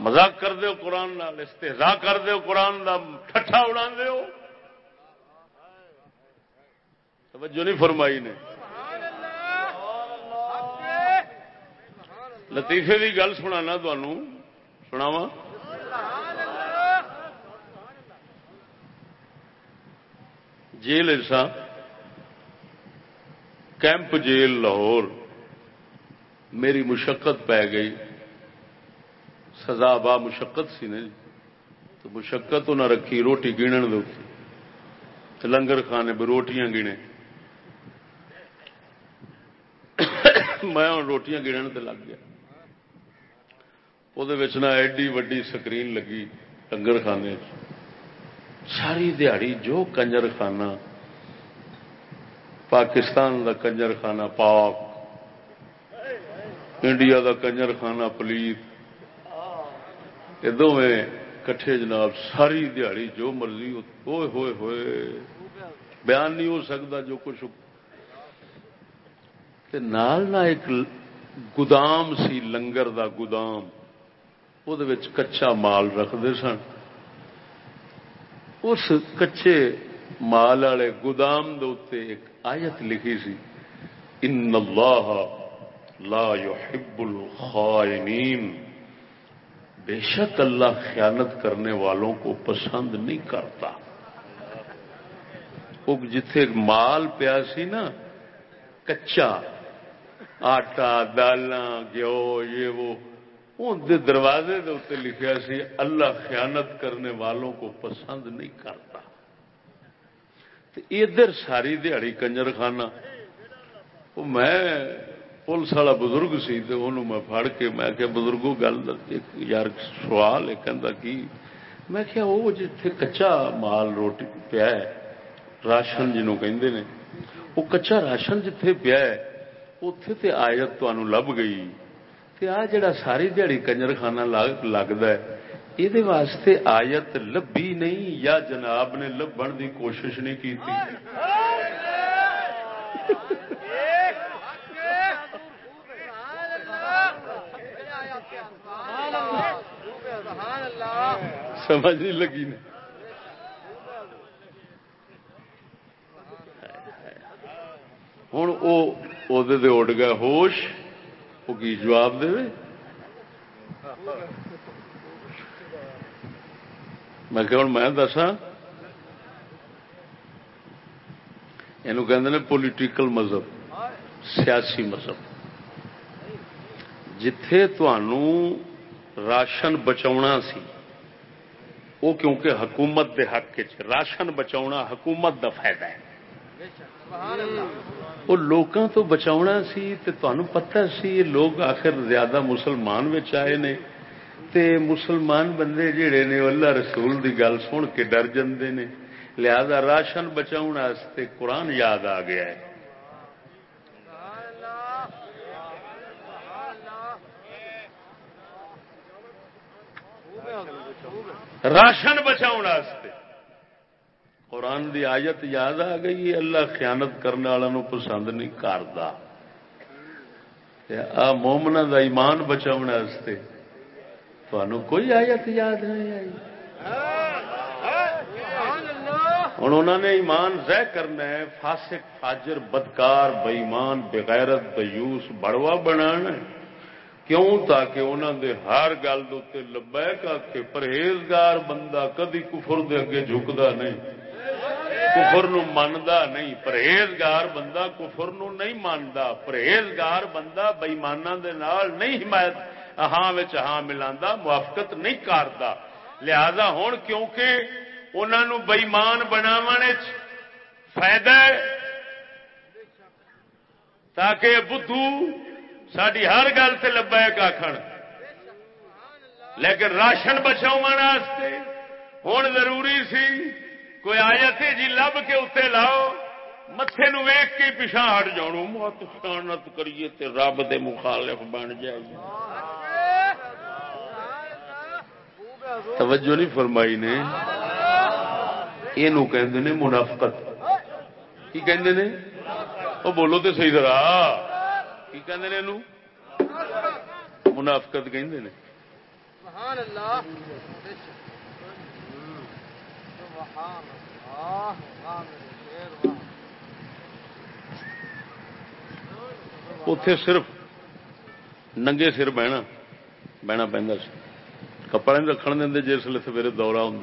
مزاق کر دیو قرآن نال استحزا کر دیو قرآن دا ٹھٹھا اڑا دیو۔ توجہ نہیں فرمائی نے۔ لطیفے کی گل سنا تمہوں سناواں. جیل سا کیمپ جیل لاہور. میری مشقت پی گئی. سزا با مشقت سی نے جی. تو مشقت انہیں رکھی، روٹی گنن دو لنگر کھانے بھی روٹیاں گنے میں روٹیاں گنن تے لگ گیا. وہ ایڈی وڈی سکرین لگی لنگر خانے ساری دیہڑی جو کنجر خانہ پاکستان دا کنجر خانہ پاک انڈیا دا کنجر خانہ پلیت یہ دونیں کٹھے جناب ساری دیہڑی جو مرضی ہوئے ہوئے ہوئے بیان نہیں ہو سکتا جو کچھ نال نہ ایک گودام سی لنگر دا گودام وہ کچا مال رکھتے سن اس کچے مال والے گودام ایک آیت لکھی سی ان اللہ لا يحب الخائنین بے شک اللہ خیانت کرنے والوں کو پسند نہیں کرتا وہ جتھے مال پیا سی نا کچا آٹا دالاں گیو یہ وہ دروازے دے اتنے لکھا سی، اللہ خیانت کرنے والوں کو پسند نہیں کرتا۔ ادھر ساری دیہڑی کنجر خانہ میں پولیس والا بزرگ سی تو میں پھڑ کے میں کہ بزرگوں گل یار سوال کی، میں کیا وہ جتھے کچا مال روٹی پیا ہے، راشن جنوں کہ وہ کچا راشن جتھے پیا ہے اتے تے آیت تمہوں لب گئی۔ آ جڑا ساری دیہڑی کنجر خانہ لگتا ہے یہ واسطے آیت لبھی نہیں یا جناب نے لبن دی کوشش نہیں کی سمجھ نہیں لگی نے۔ ہوں وہ اڈ گیا ہوش۔ وہ کی جواب دے میں کہ ہوں میں دسا یہ کہ پولیٹیکل مذہب، سیاسی مذہب۔ جتھے راشن بچا سی وہ کیونکہ حکومت دے حق راشن بچا حکومت دا فائدہ ہے۔ وہ لوگوں تو بچا سی پتا سی لوگ آخر زیادہ مسلمان آئے نے تے مسلمان بندے جڑے نے اللہ رسول دی گل سن کے ڈر جاندے نے لہذا راشن بچاؤ قرآن یاد آ گیا ہے راشن بچاؤ قرآن دی آیت یاد آ گئی اللہ خیانت کرنے والوں پسند نہیں کرتا۔ آ مومنا دا ایمان بچاؤ کوئی آیت یاد نہیں آئی۔ ہوں انہوں نے ایمان زہ کرنا ہے، فاسق، فاجر، بدکار بئیمان بغیرت، بیوس، بڑوا بنا کیوں؟ تاکہ انہوں دے ہر گل لبیک کے پرہیزگار بندہ کدی کفر دے اگے جھکدا نہیں۔ کفر نو مندا نہیں، پرہیزگار بندہ کفر نو نہیں ماندا پرہیزگار بندہ بئیمانہ دے نال نہیں حمایت ہاں ہاں ملا موافقت نہیں کرتا لہذا ہوں کیونکہ انہوں بئیمان بناو فائدہ تاکہ بدھو ساری ہر گل سے لبا ایک آخر لیکن راشن بچاؤ ہوں ضروری سی کوئی آیا تھے جی لب کے اتنے لاؤ متے نو ویک کے پیچھا ہٹ جاؤ مت خیانت کریے تے رب دے مخالف بن جائے۔ توجہ نہیں فرمائی نے؟ یہ منافقت۔ کی کہندے نے؟ وہ بولو تو صحیح طرح کی کہندے نے منافقت کہندے نے۔ سبحان اللہ۔ اتے صرف ننگے سر بہنا بہنا پہنتا سی کپڑے نہیں رکھن دیں جسے سویرے دورہ ہوں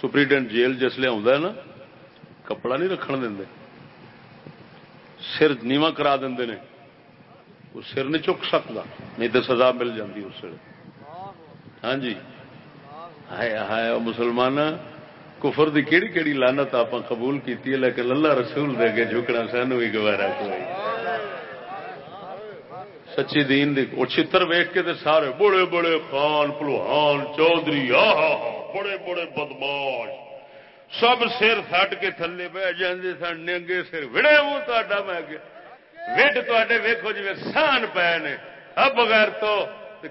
سپریٹینڈ جیل جسے آ کپڑا نہیں رکھن دیں سر نیواں کرا دیں وہ سر نہیں چک سکتا نہیں تو سزا مل جاتی اس ویل ہاں جی ہائے ہائے مسلمان کفر دی کیڑی کیڑی لانت آپ قبول کی لیکن اللہ رسول دے کے جھکنا سانو ہی گوارا کوئی۔ سچی دین دی وہ چتر ویخ کے تے سارے بڑے بڑے خان پلوان چودھری بڑے بڑے بدماش۔ سب سر سٹ کے تھلے بہ جاندے سن، ننگے سر وڑے منہ تا میں وڈ تے ویکو جی سان پے نے اب بغیر تو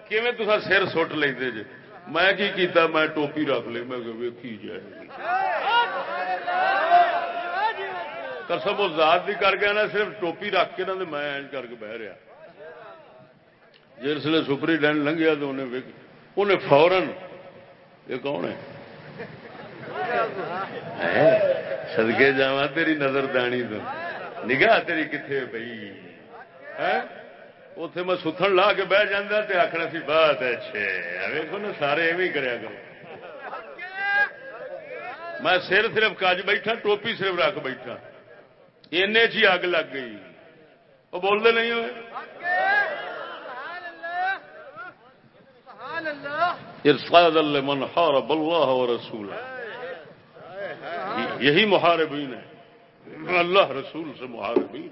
کیویں تسا سر سٹ لے جی میں کی کیتا؟ میں ٹوپی رکھ لی۔ میں ویکھی جائے۔ قسم وہ ذات بھی کر گیا نا، صرف ٹوپی رکھ کے نا میں کر کے بہ رہا۔ جسے سپریڈینٹ لنگیا تو انہیں فورن یہ کون ہے؟ سدکے جا تیری نظر دانی تو۔ نگاہ تیری کتنے پی اتے میں ستن لا کے بہ جانا تو آخنا سی، بات اچھے ویکو نا، سارے ایویں کریا کر میں سر صرف کج بیٹھا ٹوپی صرف رکھ بیٹھا۔ این چی اگ لگ گئی۔ وہ بولتے نہیں ہوئے؟ لمن حارب اللہ رسول یہی محاربین ہے اللہ رسول سے محاربین۔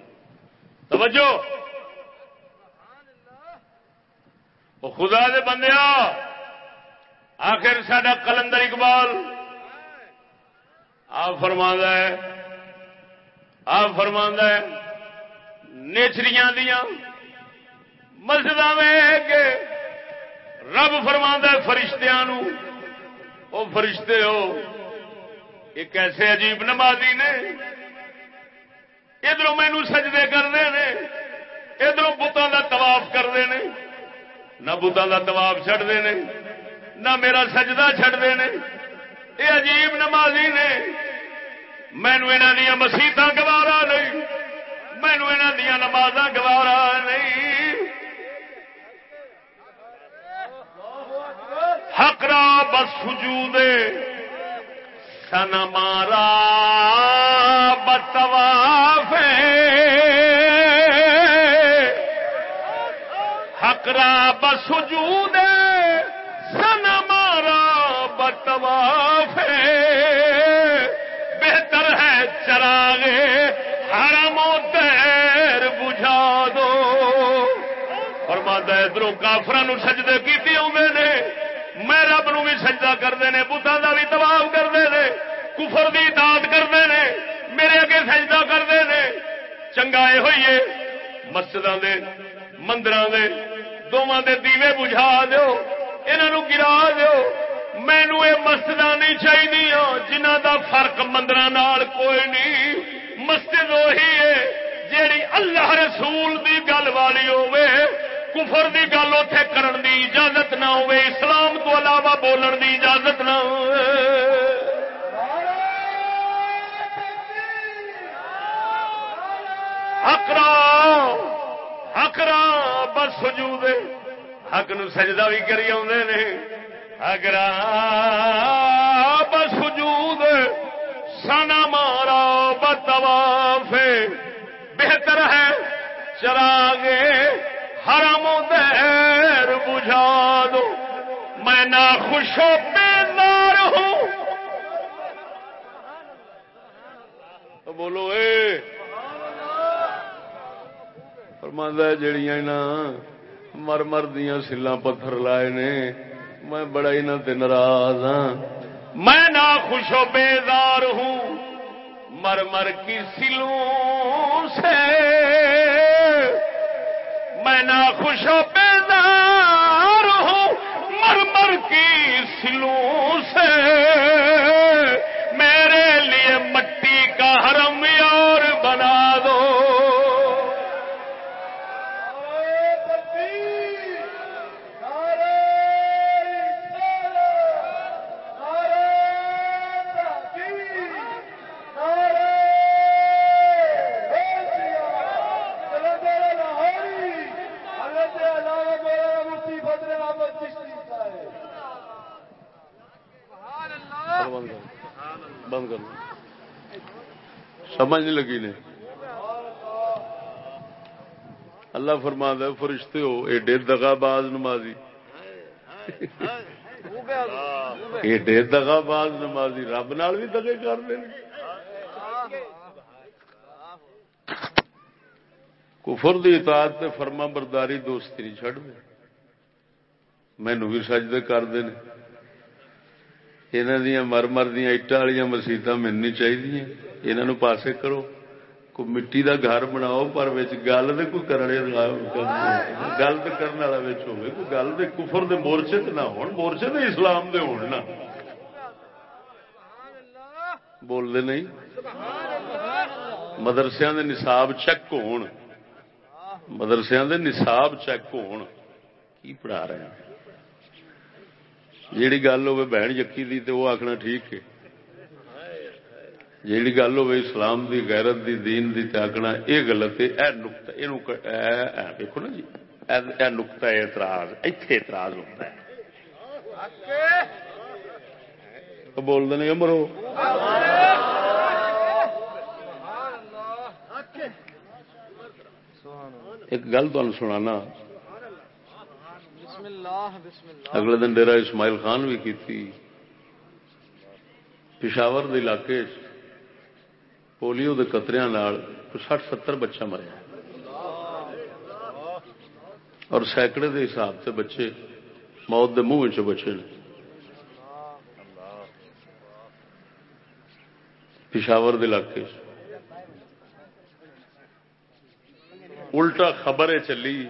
توجہ! خدا دے بندیا آخر سڈا کلندر اقبال۔ آپ فرما ہے، آپ فرما ہے، نیچریاں دیا مسجد میں کہ رب فرما فرشتیاں وہ فرشتے ہو، یہ کیسے عجیب نمازی نے، ادھر مینو سجدے کرتے ہیں ادھر بتان کا طواف کرتے ہیں نہ بتان کا طواف چڑھتے ہیں نہ میرا سجدہ چڑھتے ہیں یہ عجیب نمازی نے۔ مینو یہاں دیا مسیح گوارا نہیں۔ مینو یہاں دیا نماز گوارا نہیں۔ حقرا بس سجود سن مارا بتواف حقرا بس سجود اور مادا ادھر کافران سجدے کی آدھے نے، میں رب نو بھی سجدہ کرتے ہیں بتان کا بھی تباہ کرتے ہیں کفر کی داد کرتے ہیں میرے اگے سجدہ کرتے ہیں چنگا یہ ہوئیے مسجد دے مندر دے دونوں دے دیوے بجھا دو انہوں گرا دو مینو یہ مسجد نہیں چاہیے جنہ دا فرق مندر کوئی نہیں۔ مسجد وہی ہے جیڑی اللہ رسول دی گل والی ہوئے کفر دی گل اتے کرن دی اجازت نہ ہو اسلام تو علاوہ بولن دی اجازت نہ ہو ہکرا ہکرا بس سجود حق نو سجدہ بھی کری آدھے ہکرا بس سجود سنا مارا بتواف بہتر ہے چراغے حرم بجھا دو میں نہ خوش ہو بیدار ہوں۔ بولو، اے۔ فرماندہ جڑیاں نا مر مر دیا سلا پتھر لائے نے، میں بڑا ہی نہ ناراض ہاں۔ میں نہ خوش و بیدار ہوں، مر مر کی سلوں سے۔ میں نہ خوش و بیدار ہوں مرمر کی سلوں سے۔ میرے لیے مٹی کا حرم یار بنا۔ بند کر سمجھ نہیں لگی نے۔ اللہ فرما دے فرشتے ہو ایڈے دگا باز نمازی ایڈے دگا باز نمازی رب نال بھی دگے کر دیں کفر دی اطاعت تے فرما برداری دوستی نہیں چڑھ دے۔ مینو بھی سجدے کر دے یہاں دیا مر مر دیا اٹا والی مسیحت ملنی چاہیے یہاں نو پاسے کرو کوئی مٹی دا گھر بناؤ پر گل تو کوئی کرنے گل تو کرنے والا ہوگی کوئی گل تو کفر دے مورچے تو نہ ہون مورچے تو اسلام دے ہون نا بول دے نہیں مدرسیا دے نصاب چیک ہون مدرسیا دے نصاب چیک ہون کی پڑھا رہے ہیں جیڑی گل ہوے بہن یقی دی تے وہ آخنا ٹھیک ہے جیڑی گل ہوے اسلام دی غیرت دی دین دی تے آخنا یہ غلط ہے اے نقطہ یہ دیکھو نا جی اے نقطہ اعتراض ایتھے اعتراض ہوتا ہے بول دے امرو ایک گل تمہیں سنانا اگلے دن ڈیرا اسماعیل خان بھی کی تھی۔ پشاور دے علاقے پولیو کے قطرے سٹھ ستر بچہ مریا۔ اور سینکڑے دے حساب سے بچے موت دے منہ بچے نے۔ پشاور دے علاقے الٹا خبر چلی۔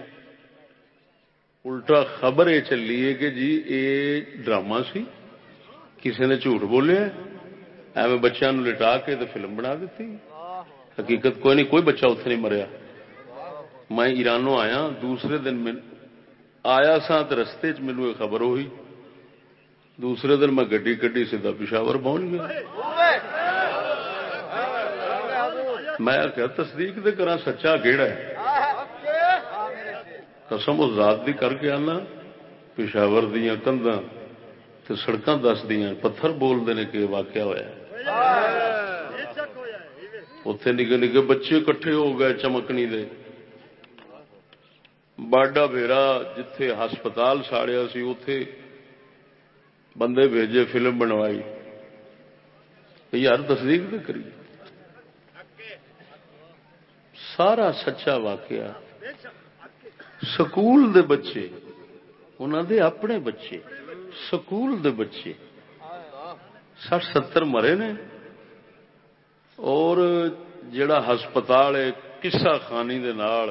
الٹا خبر یہ چلی ہے کہ جی یہ ڈرامہ سی۔ کسی نے جھوٹ بولیا ایویں بچوں لٹا کے تو فلم بنا دیتی۔ حقیقت کوئی نہیں، کوئی بچہ اتنے نہیں مریا۔ میں ایرانوں آیا، دوسرے دن آیا سا تو رستے چ مینو یہ خبر ہوئی۔ دوسرے دن میں گڈی کٹی سیدا پشاور پہنچ گیا۔ میں کیا تصدیق دے کرا سچا کہڑا ہے؟ قسم اس ذات دی کر کے آنا، پشاور دیا کنداں سڑک دس دیا پتھر بولتے ہیں کہ واقعہ ہوا اتے نکے نکے بچے کٹھے ہو گئے چمکنی دے۔ باڈا بھیڑا جتھے ہسپتال ساڑیا سی اتے بندے بھیجے فلم بنوائی۔ یار، تصدیق کری۔ سارا سچا واقعہ۔ سکول دے بچے انہوں دے اپنے بچے، سکول دے بچے۔ سٹ ستر مرے نے۔ اور جڑا ہسپتال ہے کسا خانی دے نال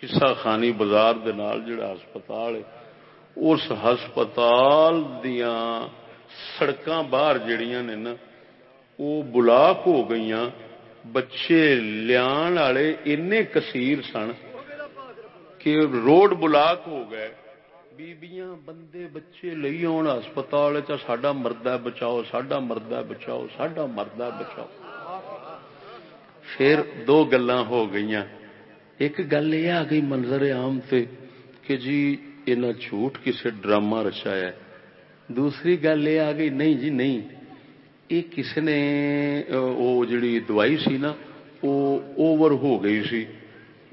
کسا خانی بازار دے نال جڑا ہسپتال ہے، اس ہسپتال دیا سڑک باہر جڑیاں نے نا وہ بلاک ہو گئی بچے لیا کثیر سن۔ کہ روڈ بلاک ہو گئے۔ بیبیاں، بندے، بچے لئی آن ہسپتال ساڈا مردہ بچاؤ، ساڈا مردہ بچاؤ، ساڈا مردہ بچاؤ۔ پھر دو گلا ہو گئی ایک گل یہ آ گئی منظر عام سے کہ جی ان جھوٹ کسی ڈرامہ رچایا دوسری گل یہ آ گئی، نہیں جی نہیں۔ یہ کسی نے وہ جڑی دوائی سی نا وہ اوور ہو گئی سی،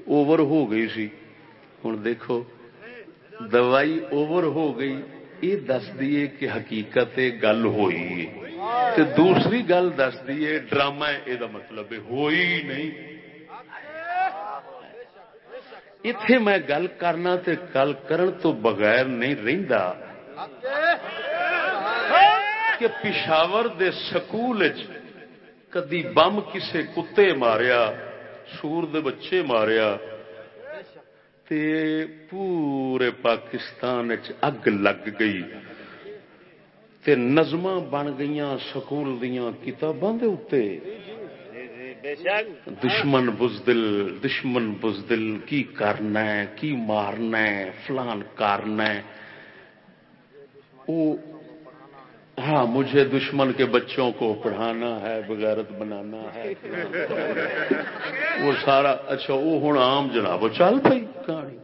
اوور ہو گئی سی۔ ہوں دیکھو دوائی اوور ہو گئی یہ دس دیے کہ حقیقت گل ہوئی دوسری گل دس دیے ڈرامہ یہ مطلب ہوئی نہیں اتے میں گل کرنا تے گل کرن تو بغیر نہیں رہندا کہ پشاور دے سکول کدی بم کسے کتے ماریا سور دے بچے ماریا تے پورے پاکستان اگ لگ گئی تے نظم بن گئی سکول دیا کتاباں دشمن بزدل دشمن بزدل، کی کرنا ہے، کی مارنا ہے، فلان کرنا ہے۔ وہ ہاں مجھے دشمن کے بچوں کو پڑھانا ہے، بغیرت بنانا ہے۔ وہ سارا اچھا وہ ہوں آم جناب چل پی کہانی۔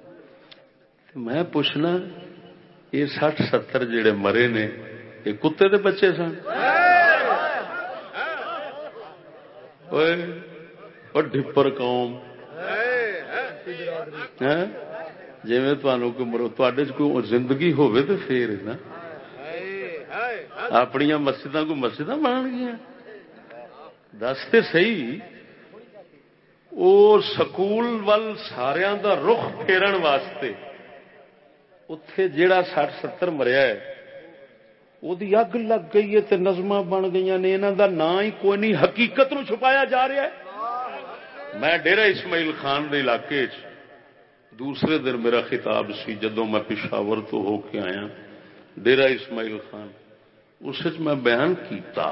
میں پوچھنا، یہ سٹھ، ستر جڑے مرے نے، یہ کتے دے بچے سن؟ ڈپر قوم۔ جی مرو کوئی زندگی ہوے تو پھر نا۔ اپنی مسجد کو مسجد بن گیا دستے سی وہ سکول ول سارا دا رخ پھیرن واسطے اتے جیڑا سٹ ستر مریا ہے وہ اگ لگ گئی ہے تے نظم بن گئی نے یہاں دا نا ہی کوئی نہیں حقیقت نو چھپایا جا رہا ہے میں ڈیرا اسماعیل خان دے علاقے دوسرے دن میرا خطاب سی جدو میں پشاور تو ہو کے آیا ڈیرا اسماعیل خان اس میں بیان کیتا۔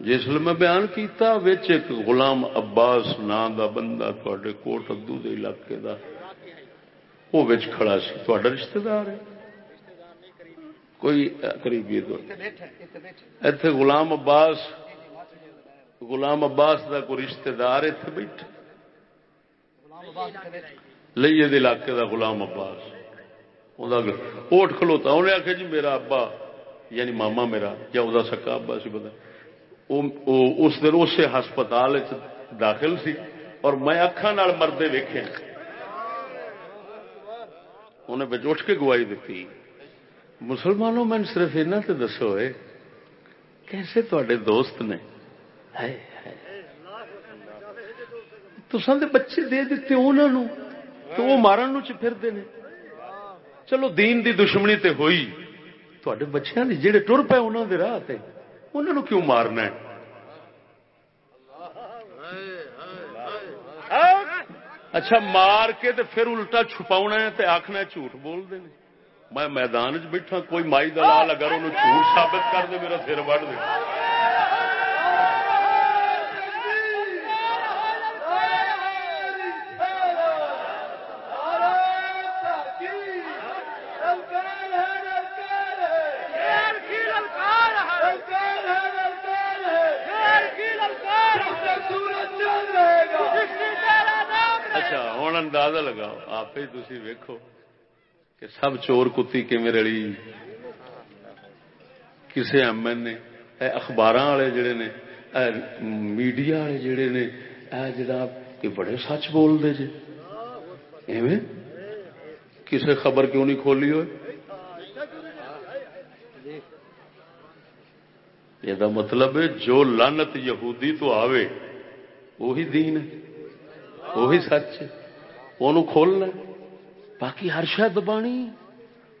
جس میں بیان کیتا، وچ ایک غلام عباس نام دا بندہ تے کوٹ ادو دے علاقے دا وہ کھڑا سی۔ تا رشتے دار ہے؟ کوئی قریبی اتے غلام عباس غلام عباس دا کوئی رشتے دار اتنے بیٹھے لئیے علاقے دا غلام عباس۔ اوٹ کھلوتا انہیں آخیا جی میرا ابا یعنی ماما میرا یا وہ سکا ابا سی پتا اس دن اسے ہسپتال داخل سی اور میں اکھان مردے ویخے انہیں اٹھ کے گواہی دیتی مسلمانوں، میں صرف یہاں سے دسو کیسے تے دوست نے؟ تو بچے دے دیتے انہوں تو وہ مارن پھرتے ہیں چلو دین دی دشمنی تے ہوئی۔ تے بچوں جہے ٹر پے انہوں کے راہ انہوں کیوں مارنا ہے اچھا مار کے تے پھر الٹا چھپاؤ تے آخنا جھوٹ بول دے میں میدان چ بیٹھا کوئی مائی دلال اگر انہوں جھوٹ ثابت کر دے میرا سر وڑ دے آپ ہی تھی ویکو کہ سب چور کتی رلی کسی ایم ایل نے اخبار والے جڑے نے میڈیا والے جڑے نے جناب یہ بڑے سچ بولتے جی ایویں کسی خبر کیوں نہیں کھولی ہوئے یہ مطلب ہے جو لانت یہودی تو آوے وہی دین ہے وہی سچ ہے وہ کھولنا باقی ہر شاید دبانی۔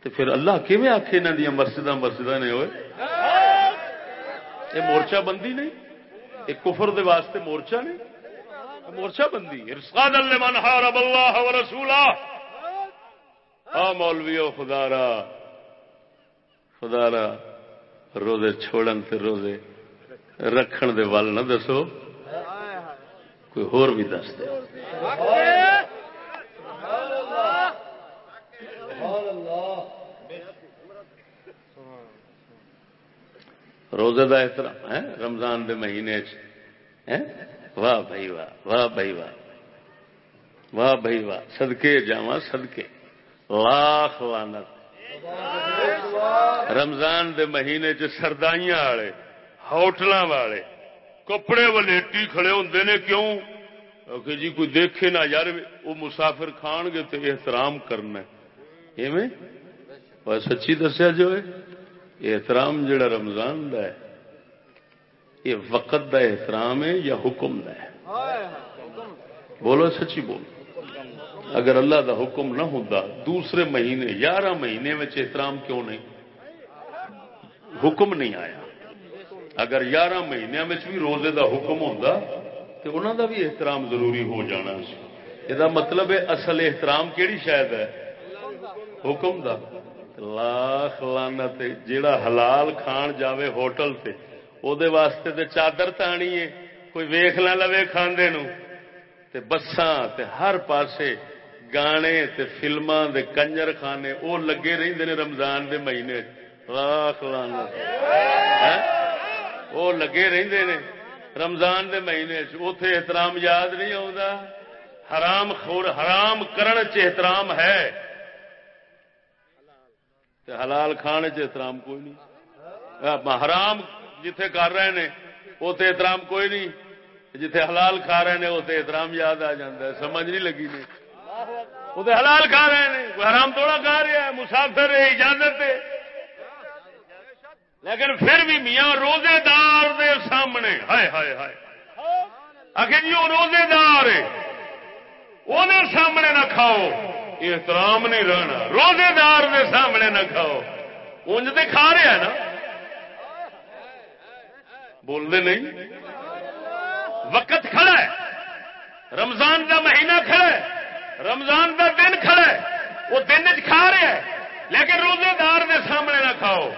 تو پھر اللہ کیون آخ یہاں دیا مرسد مرسد نے ہوئے یہ مورچہ بندی نہیں۔ یہ کفر دے واسطے مورچہ نہیں۔ مورچہ بندی۔ ارساد من حارب اللہ و رسولہ۔ ہاں آ مولوی خدا را خدا روزے چھوڑن تے روزے رکھن دے وال نہ دسو۔ کوئی ہور بھی دس دے۔ روزے کا احترام ہے رمضان دے مہینے واہ بھائی واہ واہ بھائی واہ واہ بھائی واہ سدکے جا سدکے لاکھ لانت رمضان دے مہینے چ سردائیاں والے ہوٹل والے، کپڑے ولیٹی کھڑے ہوں نے کیوں؟ کہ جی کوئی دیکھے نہ یار، وہ مسافر کھان گے تو احترام کرنا ایویں؟ سچی دسیا جو ہے۔ احترام جڑا رمضان دا ہے، یہ وقت دا احترام ہے یا حکم دا ہے؟ بولو، سچی بولو۔ اگر اللہ دا حکم نہ ہوں دوسرے مہینے، یارہ مہینے میں احترام کیوں نہیں؟ حکم نہیں آیا۔ اگر یارہ مہینے میں بھی روزے دا حکم ہوں تو انہوں دا بھی احترام ضروری ہو جانا۔ یہ مطلب ہے، اصل احترام کیڑی شاید ہے؟ حکم دا۔ لاکھ لانا جیڑا حلال کھان جاوے ہوٹل تے او دے واسطے تے چادر تانی ہے۔ کوئی ویخ نہ لوے کھاندے نو تے بساں تے ہر پاسے گانے تے فلماں دے کنجر خانے، او لگے رہندے نے رمضان دے مہینے۔ لاکھ لانا ہاں؟ وہ لگے رہندے نے رمضان دے مہینے اوتھے احترام یاد نہیں آتا حرام خور، حرام کرن چ احترام ہے۔ تے حلال کھان چ احترام کوئی نہیں۔ حرام جتھے کر رہے ہیں اتنے احترام کوئی نہیں۔ جتھے حلال کھا رہے ہیں اتنے احترام یاد آ جاتا ہے۔ سمجھ نہیں لگی نہیں وہ حلال کھا رہے ہیں کوئی حرام تھوڑا کھا رہا ہے، مسافر ہے، اجازت ہے۔ لیکن پھر بھی میاں روزے دار دے سامنے، ہائے ہائے ہائے۔ آخر جی وہ روزے دار ہے۔ وہ سامنے نہ کھاؤ۔ احترام نہیں رہنا۔ روزے دار دے سامنے نہ کھاؤ۔ انج تے کھا رہا نا؟ بولتے نہیں؟ وقت کھڑا ہے۔ رمضان کا مہینہ کھڑا ہے۔ رمضان کا دن کھڑا ہے۔ وہ دن چ کھا رہا ہے لیکن روزے دار دے سامنے نہ کھاؤ۔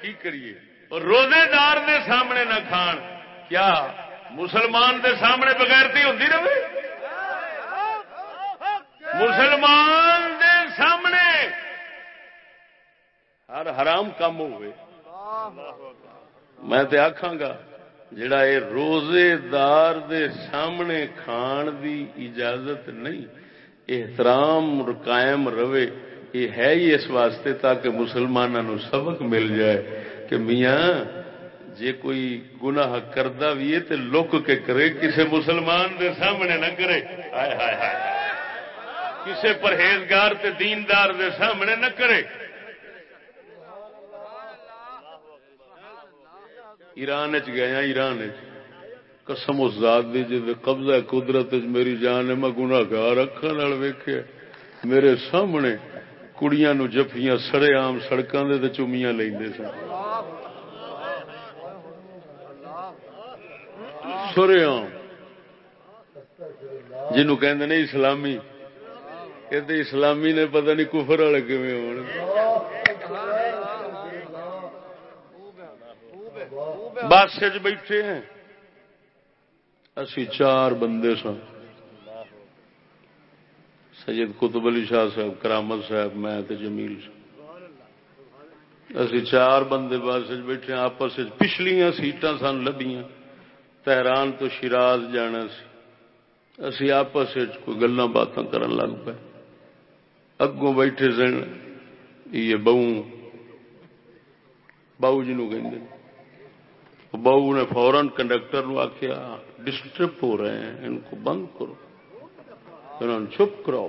کی کریے؟ روزے دار دے سامنے نہ کھان۔ کیا مسلمان دے سامنے بغیرتی ہوتی رہے؟ مسلمان دے سامنے۔ ہر حرام کام ہوئے۔ میں تے آخا گا، جڑا یہ روزے دار دے سامنے کھان دی اجازت نہیں، احترام قائم رہے۔ یہ ہے ہی اس واسطے تاکہ مسلمانوں سبق مل جائے کہ میاں، جے کوئی گناہ کردہ بھی ہے تو لک کے کرے کسی مسلمان دے سامنے نہ کرے۔ ہائے ہائے ہائے۔ کسی پرہیزگار تے دیندار دے سامنے نہ کرے۔ ایران چ گیا ایران قسم ازاد دی جی قبضہ قدرت میری جان ہے، میں گناگار اکھان ویخیا میرے سامنے کڑیاں نو جفیاں سڑے آم سڑکاں دے تے چومیاں لیندے سن۔ سرے آم جنوں کہ اسلامی کہ اسلامی نے پتہ نہیں کفر والے کیون ہو بس بیٹھے ہیں اسی چار بندے سن سید قطب علی شاہ صاحب کرامت صاحب میں جمیل اسی چار بندے بس بیٹھے آپس پچھلیاں سیٹاں سن لبیاں تہران تو شیراز جانا سی اسی آپس کوئی گلا باتاں کرن لگ پے اگوں بیٹھے سن، یہ بہو بہو جنوں کہ بہو نے فورن کنڈکٹر نو آخیا ڈسٹرب ہو رہے ہیں، ان کو بند کرو۔ انہوں نے چپ کرو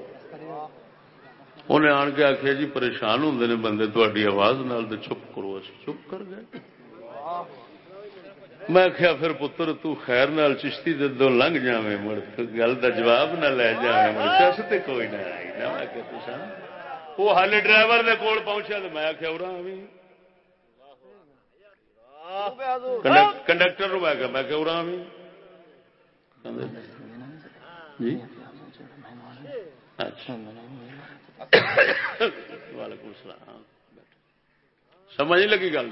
انہیں آن کے آخیا جی پریشان ہوں نے بندے تاری آواز نال تو چپ کرو۔ چپ کر گئے۔ میں آخیا پھر پتر، تو خیر نال چشتی دو لنگ جا مڑ گل کا جواب نہ لے جا چس تو کوئی نہ آئی نہ وہ ہال ڈرائیور دے کول پہنچا تو میں آخیا ارا بھی کنڈکٹر میں آخیا میں ارا بھی جی؟ اچھا۔ وعلیکم السلام۔ سمجھ نہیں لگی گل۔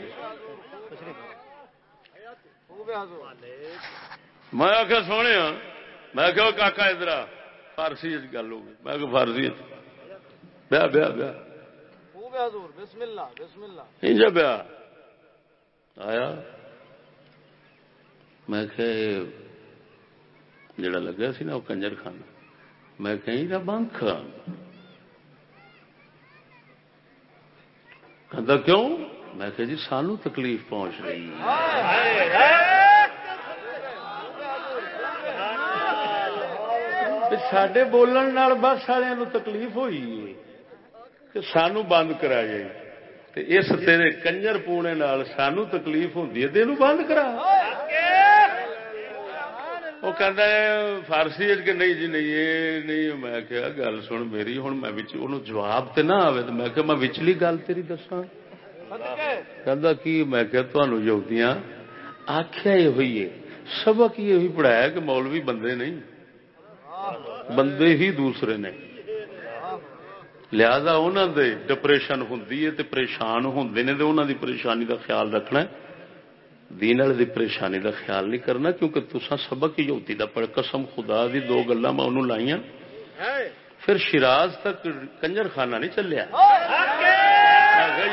میں آخیا سونے میں آخیا کاکا ادھر فارسی گل ہو گئی میں فارسی بیا بیا بیا جا بیا آیا میں جڑا لگا سی نا وہ کنجر خانہ میں کہیں بنک کہ کیوں میں کہ جی سانو تکلیف پہنچ رہی سڈے بولن بس والوں تکلیف ہوئی کہ سانو بند کرا جائے۔ اس تیرے کنجر پونے سانو تکلیف ہوتی ہے بند کرا۔ وہ کہتا ہے، فارسی کہ نہیں جی نہیں، یہ نہیں۔ میں کیا گل سن میری ہوں میں جواب تے نہ آئے تو میں کہ میں وچلی گل تیری دسا کہ کی میں کہ تمہوں یوگیاں آخیا یہ ہوئی ہے سبق یہ ہوئی پڑھایا کہ مولوی بندے نہیں بندے ہی دوسرے نے۔ لہذا انہوں دے ڈپریشن ہوں پریشان ہوں نے پریشانی کا خیال رکھنا ہے۔ دین والے دی پریشانی دا خیال نہیں کرنا کیونکہ تسا سبق ہی ہوتی دا پڑھ قسم خدا دی دو گلا میں انہوں لائیاں۔ پھر شیراز تک کنجر خانہ نہیں چلیا۔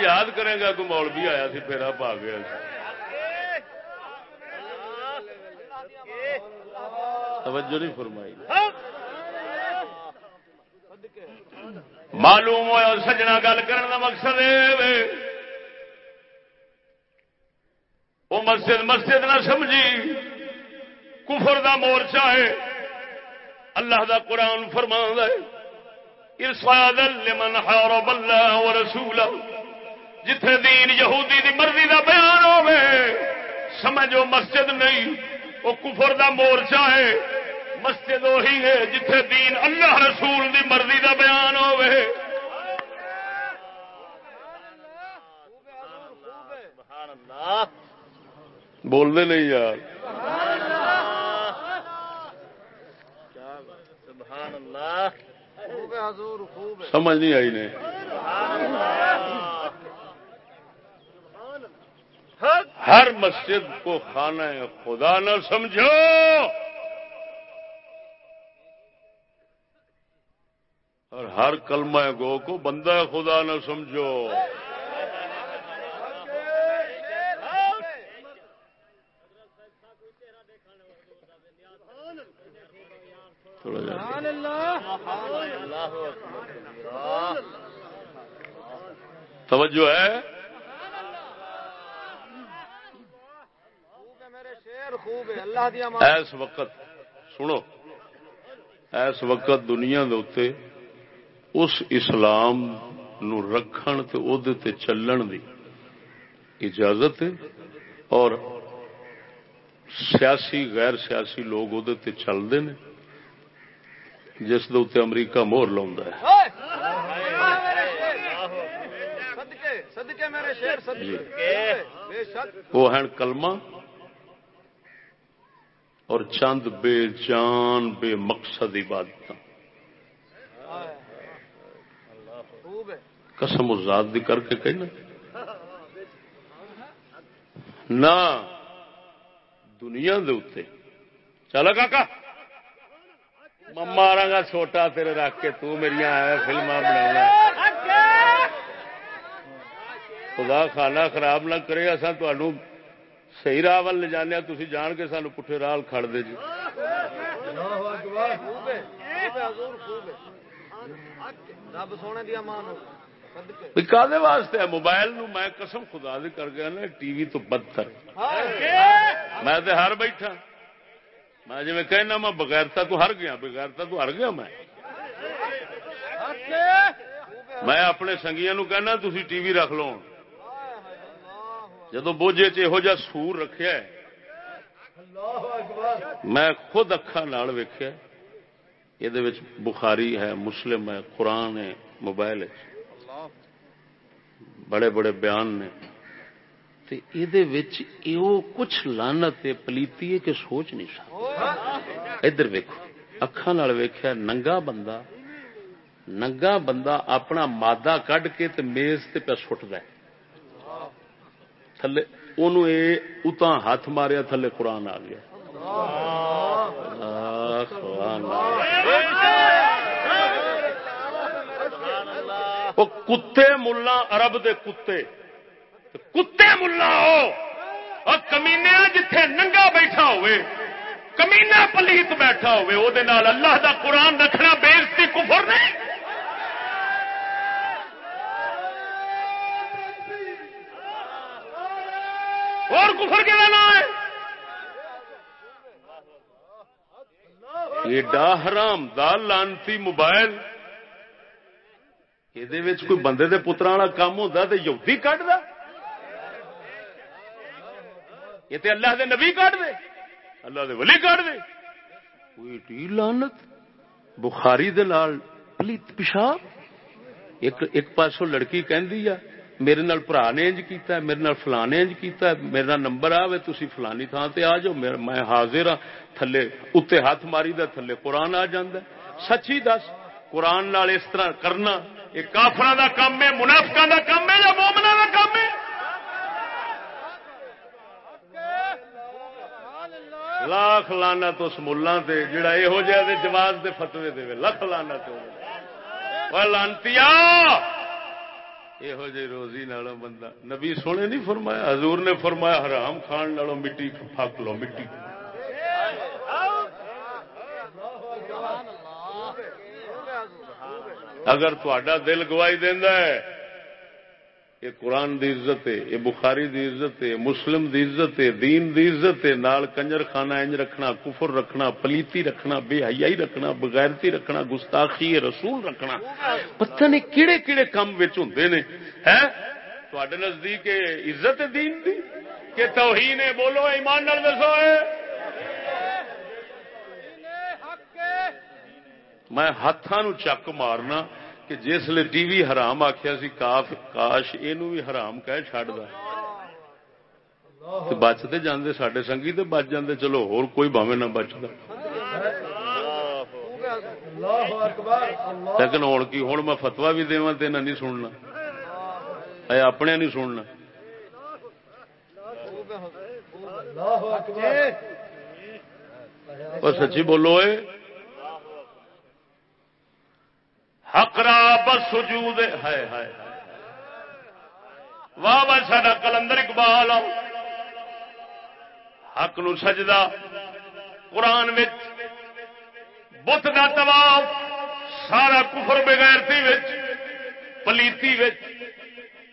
یاد کرے گا کوئی مولوی آیا سی، پھر آپ آ گیا توجہ نہیں فرمائی۔ معلوم ہوا سجنا گل کرنے کا مقصد وہ مسجد مسجد نہ سمجھی۔ کفر دا مورچہ ہے۔ اللہ دا قرآن فرما ہے۔ ارشاد لمن حارب اللہ و جتھے دین یہودی دی مرضی دا بیان ہوے سمجھو مسجد نہیں، وہ کفر دا مورچہ ہے، مسجد وہی ہے جتھے دین اللہ رسول دی مرضی دا بیان ہوے بولنے نہیں یار۔ سبحان اللہ۔ سمجھ نہیں آئی نے۔ ہر مسجد کو خانہ خدا نہ سمجھو۔ اور ہر کلمہ گو کو بندہ خدا نہ سمجھو۔ توجہ ہے؟ ایس وقت سنو۔ ایس وقت دنیا دے اس اسلام نو رکھن تے چلن دی اجازت اور سیاسی غیر سیاسی لوگ وہ چلتے ہیں جس دے امریکہ مور لا جی۔ وہ ہیں کلمہ اور چند بے جان بے مقصد عبادت قسم ازاد دی کر کے کہنا۔ نہ دنیا دے اتنے چلو کا مارا گا چھوٹا تیرے رکھ کے تو میری فلما بنا خدا کھانا خراب نہ کرے اصا صحیح راہ وال لے جانے تھی جان کے سانو پٹھے راہ کھڑ دے جی۔ کدے واسطے موبائل نو میں قسم خدا دی کر گیا نا ٹی وی تو بدتر۔ میں ہر بیٹھا۔ میں جی کہنا، میں بغیرتا تو ہر گیا، بغیرتا تو ہر گیا میں۔ میں اپنے سنگیا نو کہنا تھی ٹی وی رکھ لو۔ جدو بوجھے چہو جا سور رکھا میں خود اکھا ویخیا یہ بخاری ہے، مسلم ہے، قرآن ہے، موبائل ہے۔ بڑے بڑے بیان نے۔ کچھ لانت پلیتی ہے کہ سوچ نہیں سکتا۔ ادھر ویکو اکھان ویخیا ننگا بندہ ننگا بندہ اپنا مادہ کڈ کے تے میز تے پہ سٹ د تھلے اتنا ہاتھ ماریا، تھلے قرآن آ گیا۔ وہ کتے، ملا ارب دے کتے۔ کتے ملا ہو اور کمینے جتھے ننگا بیٹھا ہوئے، کمینا پلیت بیٹھا ہوئے او دے نال اللہ دا قرآن رکھنا بےزتی کفر نہیں۔ اور کفر کے نام ہے؟ ایڈا حرام دال لانتی موبائل یہ کوئی بندے دے پترا والا کام ہوتا تو یوتی کٹ دا یہ تے اللہ دے نبی کٹ دے۔ اللہ دے ولی کٹ دے۔ کوئی ٹی لانت بخاری دے لال پلیت پیشاب۔ ایک ایک پاسوں لڑکی کہندی ہے، میرے نال برا نے انج کیتا ہے، میرے نال فلاں نے انج کیتا ہے میرا نمبر آوے، تسی فلانی تھان تے آ جاؤ میں حاضر ہاں۔ تھلے اتنے ہاتھ ماری دا، تھلے قرآن آ جاندا سچی دس، قرآن نال اس طرح کرنا، یہ کافر دا کام ہے منافقہ دا کام ہے یا مومنا دا کام ہے؟ لاکھ لانا تو سمولہ تے جڑا یہو جہ جواز دے فتوے دے لکھ لانا تو لانتی یہو جی روزی نالوں بندہ، نبی سونے نہیں فرمایا، حضور نے فرمایا، حرام کھان نالوں مٹی پھک لو مٹی۔ اگر تا دل گوائی دینا ہے یہ قرآن دی عزت ہے، یہ بخاری دی عزت ہے، مسلم دی عزت ہے، دین دی عزت ہے، نال کنجر خانہ انج رکھنا، کفر رکھنا، پلیتی رکھنا، بے حیائی رکھنا، بغیرتی رکھنا، گستاخی رسول رکھنا۔ پتہ نہیں کیڑے کیڑے کام ہوں نے۔ ہے؟ تے نزدیک عزت دین دی؟ کہ توہین ہے، بولو، ایمان نال دسو ہے میں ہاتھوں چک مارنا کہ جس لیے ٹی وی حرام آخیا سی کاش یہ بھی حرام کہہ چڈ بچتے جاندے سڈے سنگھی تو بچ جاندے چلو ہور کوئی باوے نہ بچتا لیکن ہوں کی ہوں میں فتوا بھی دوا تو نہیں سننا۔ اپنے نہیں سننا۔ سچی بولو اے۔ حقرا بس سجود ہے۔ واہ واہ سا کلندر اقبال۔ حق نو سجدہ۔ قرآن بت کا تباؤ سارا کفر بغیرتی پلیتی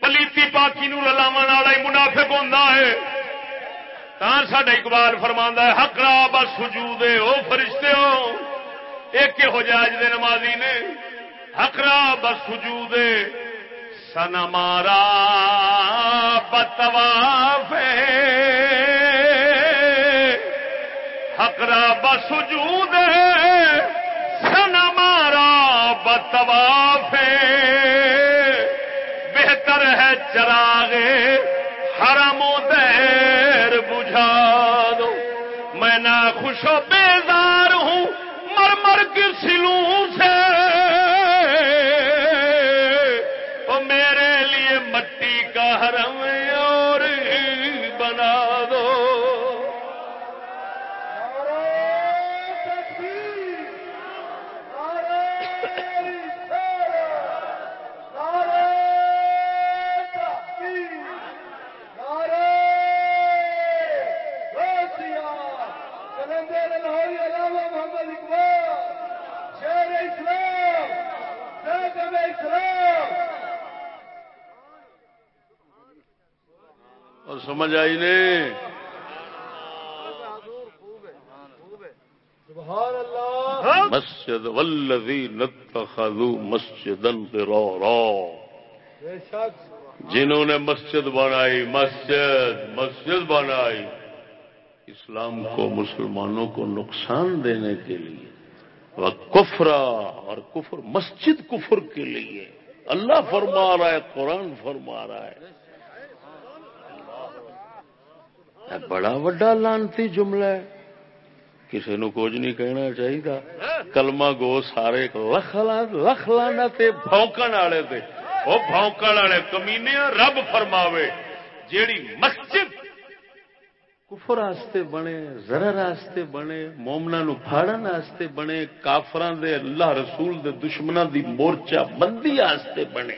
پلیتی پاکی نو رلاو والا منافق ہوتا ہے۔ سڈا اقبال فرما ہے حقرا بس سجود او فرشتے ہو ایک ہو جائے دے نمازی نے حقرا بسجود سن مارا بتواف حقرا بسجود سن مارا بتواف بہتر ہے چراغے حرم دیر بجھا دو۔ میں نہ خوش و بیزار ہوں مر مر کی سلوں سے سمجھ آئی نے مسجد والذین اتخذوا مسجدا ضرارا جنہوں نے مسجد بنائی مسجد مسجد بنائی۔ اسلام کو مسلمانوں کو نقصان دینے کے لیے وہ کفرا اور کفر مسجد کفر کے لیے۔ اللہ فرما رہا ہے قرآن فرما رہا ہے۔ بڑا وڈا لانتی جملہ ہے۔ کسی نو کچھ نہیں کہنا چاہیے کلمہ گو سارے لکھ لکھ لانا بونکن والے وہ بونکن والے کمینے رب فرماوے۔ جیڑی مسجد کفر آستے بنے زر آستے بنے مومنا نو پھاڑن آستے بنے کافران دے، اللہ رسول دے دشمنوں دی مورچہ بندی آستے بنے۔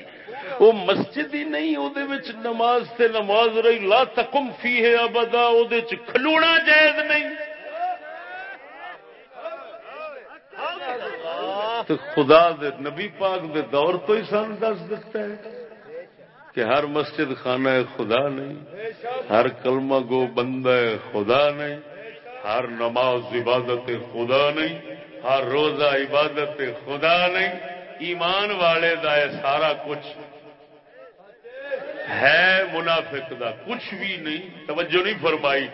وہ مسجد ہی نہیں وہ نماز تے نماز رہی، لا تکم فی ہے ابدا وہ کھلونا جائز نہیں۔ تو خدا دے، نبی پاک دے دور تو ہی سان دس دکھتا ہے کہ ہر مسجد خانہ خدا نہیں۔ ہر کلمہ گو بندہ خدا نہیں۔ ہر نماز عبادت خدا نہیں۔ ہر روزہ عبادت خدا نہیں۔ ایمان والے دا سارا کچھ۔ ہے منافق دا، کچھ بھی نہیں، توجہ نہیں فرمائی۔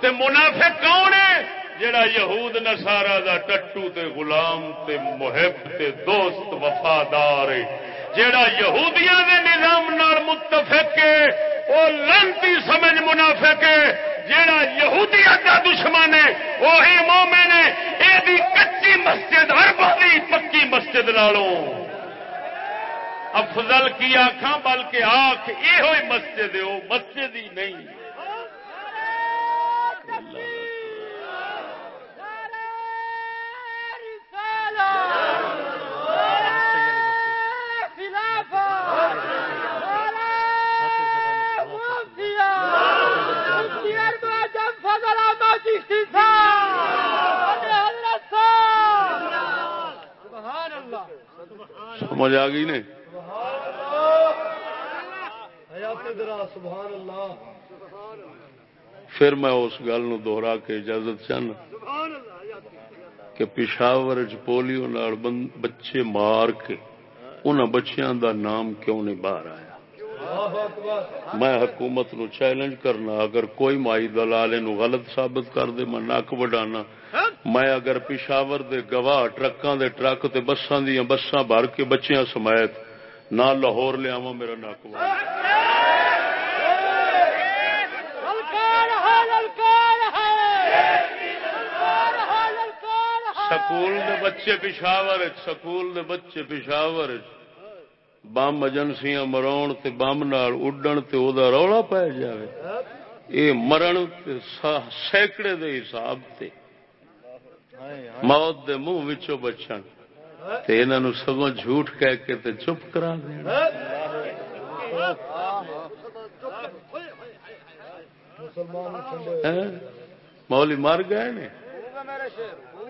تے منافق کون ہے؟ جڑا یہود نسارا دا ٹٹو تے غلام تے محب تے دوست وفادار ہے۔ جڑا یہودیاں دے نظام نال متفق ہے، او لنتی سمجھ منافق ہے۔ جڑا یہودیت دا دشمن ہے، وہی مومن ہے۔ اے دی کچی مسجد، ہر دی پکی مسجد نالوں۔ افضل کی آخا بلکہ آخ یہ ہوئی مسجد ہے، وہ مسجد ہی نہیں۔ سمجھ آ گئی نہیں؟ پھر میں اس گل دوہرا کے اجازت چاہنا کہ پشاور پولیو نال بچے مار کے ان بچیاں دا نام کیوں نہیں باہر آیا؟ میں حکومت نو چیلنج کرنا اگر کوئی مائی دلال نو غلط ثابت کر دے میں نک وڈانا۔ میں اگر پشاور دے گواہ ٹرکاں دے ٹرک تے بساں دیاں بساں بھر کے بچیاں سمیت نہ لاہور لیا میرا نک سکول دے بچے پشاور سکول دے بچے پشاور بم ایجنسیاں مرون تے بم نال اڈن تے او دا رولا پی جاوے۔ اے مرن تے سینکڑے دے حساب تے۔ موت دے منہ وچوں بچن۔ انہوں سگوں جھوٹ کہہ کے تے چپ کرا دینا۔ ہاں؟ مولی مر گئے نے؟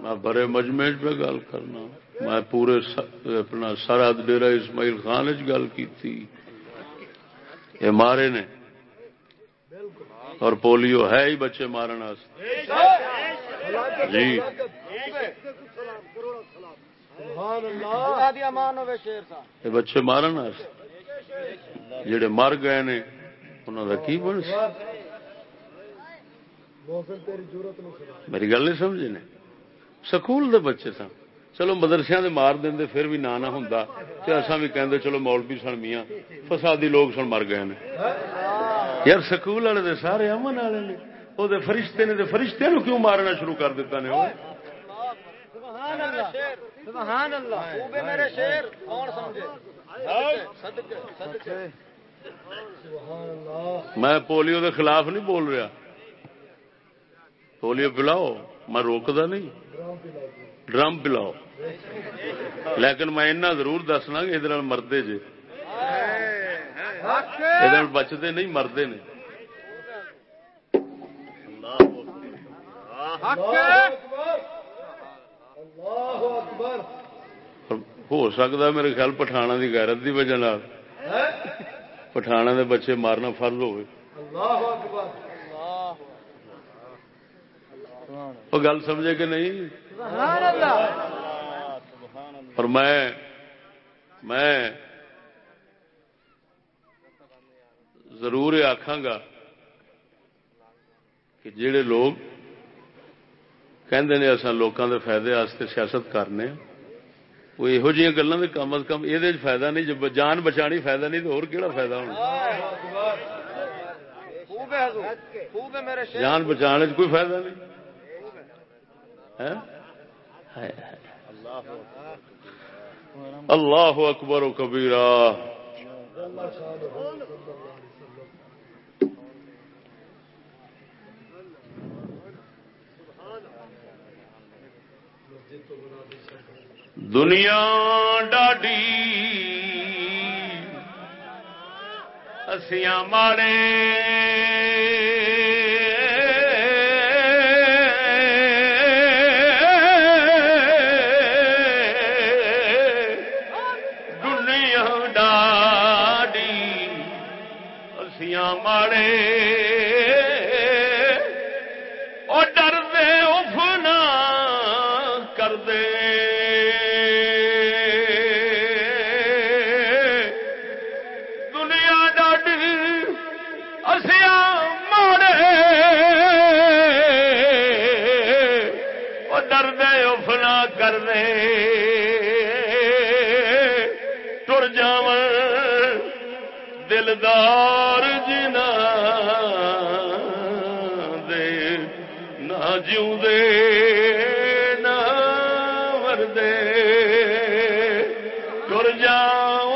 میں بڑے مجمے پہ گل کرنا۔ میں پورے اپنا سرحد ڈیرا اسماعیل خان چ گل کی مارے نے۔ اور پولیو ہے ہی بچے مارن جی۔ بچے مارن جڑے مر گئے نے انہوں کا کی بن میری گل نہیں سمجھے نے؟ سکول دے بچے سن۔ چلو مدرسیا دے مار دیں پھر بھی نہ ہوں اصا بھی کہندے چلو مولوی سن میاں۔ فسادی لوگ سن مر گئے یار سکول والے دے سارے امن والے نے۔ وہ فرشتے نے فرشتے نو کیوں مارنا شروع کر دیتا نے؟ میں پولیو دے خلاف نہیں بول رہا۔ پولیو پلاؤ میں روکتا نہیں۔ ڈرم پلاؤ لیکن میں ضرور دسنا کہ یہ مردے جی یہ بچتے نہیں، مردے نے۔ ہو سکتا میرے خیال پٹھانا کی غیرت کی وجہ پٹھانا دے بچے مارنا فرض ہوئے۔ اللہ اکبر وہ گل سمجھے کہ نہیں؟ اور میں میں ضرور یہ آخا گا کہ جڑے لوگ کہندے نے اصا لوگوں کے فائدے واسطے سیاست کرنے وہ یہو جی گلوں کے کم از کم یہ فائدہ نہیں جب جان بچانی فائدہ نہیں تو اور فائدہ ہونا؟ جان بچانے کوئی فائدہ نہیں۔ ہاں؟ اللہ اکبر و کبیرہ۔ دنیا ڈاڈی۔ اسیاں مارے۔ دلدار جنا دے، نہ جیوں دے، نہ مردے تر جاو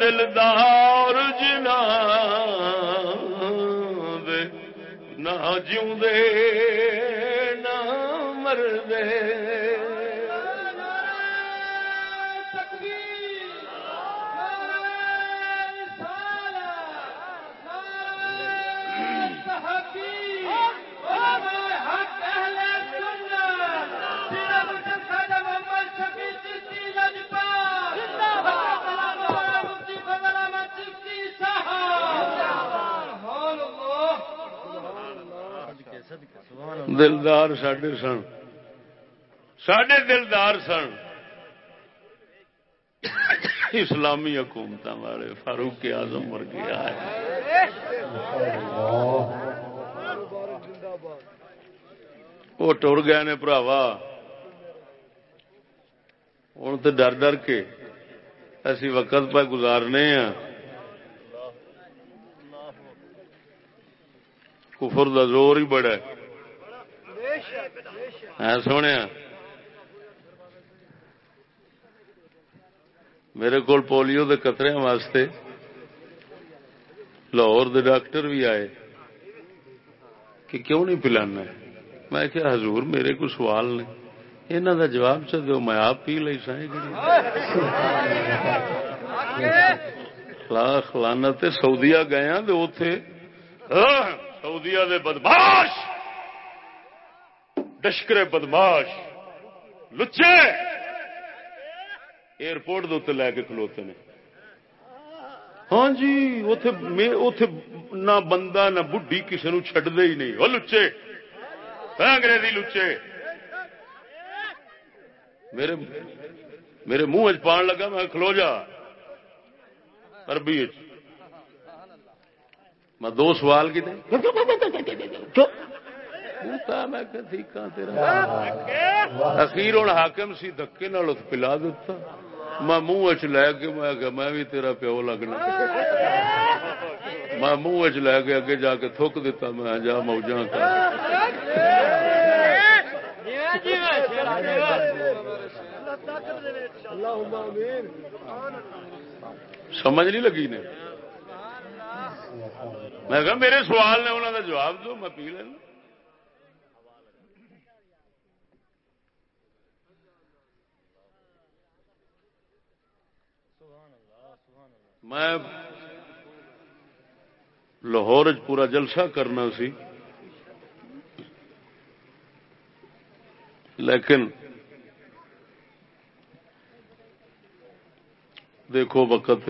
دلدار جنا دے، نہ جیوں دے۔ دلدار سڈے سن۔ سڈے دلدار سن۔ اسلامی حکومت والے فاروق آزم ورگے آئے۔ وہ ٹر گئے نے براوا ہوں تو ڈر ڈر کے اسی وقت پہ گزارنے ہاں۔ کفر دا زور ہی بڑا ہاں، سونے۔ میرے کو پولیو دے قطرے واسطے لاہور دے ڈاکٹر بھی آئے کہ کیوں نہیں پلانا میں کیا حضور، میرے کو سوال نے انہوں دا جواب چو میں آپ پی لی سائیں خلانا سعودیا گیا اتے ہاں، سعودیا دے بدماش لشکر بدماش۔ لچے۔ ایئرپورٹ دے لے کے کھلوتے ہیں ہاں جی اتے نہ بندہ، نہ بڈی کسی نو چڈ ہی نہیں۔ وہ لچے۔ انگریزی لچے۔ میرے میرے منہ پان لگا، میں کھلو جا۔ عربی میں دو سوال کی اخیر ہوں حاکم سی دکے نال پلا دتا میں منہ چ لے کے میں میں بھی تیرا پیو لگنا۔ میں منہ چ لے کے اگے جا کے تھوک دیتا میں جا موجا سمجھ نہیں لگی نے؟ میں کہا میرے سوال نے انہوں کا جواب دو میں پی لینا۔ میں لاہور پورا جلسہ کرنا سی۔ لیکن دیکھو وقت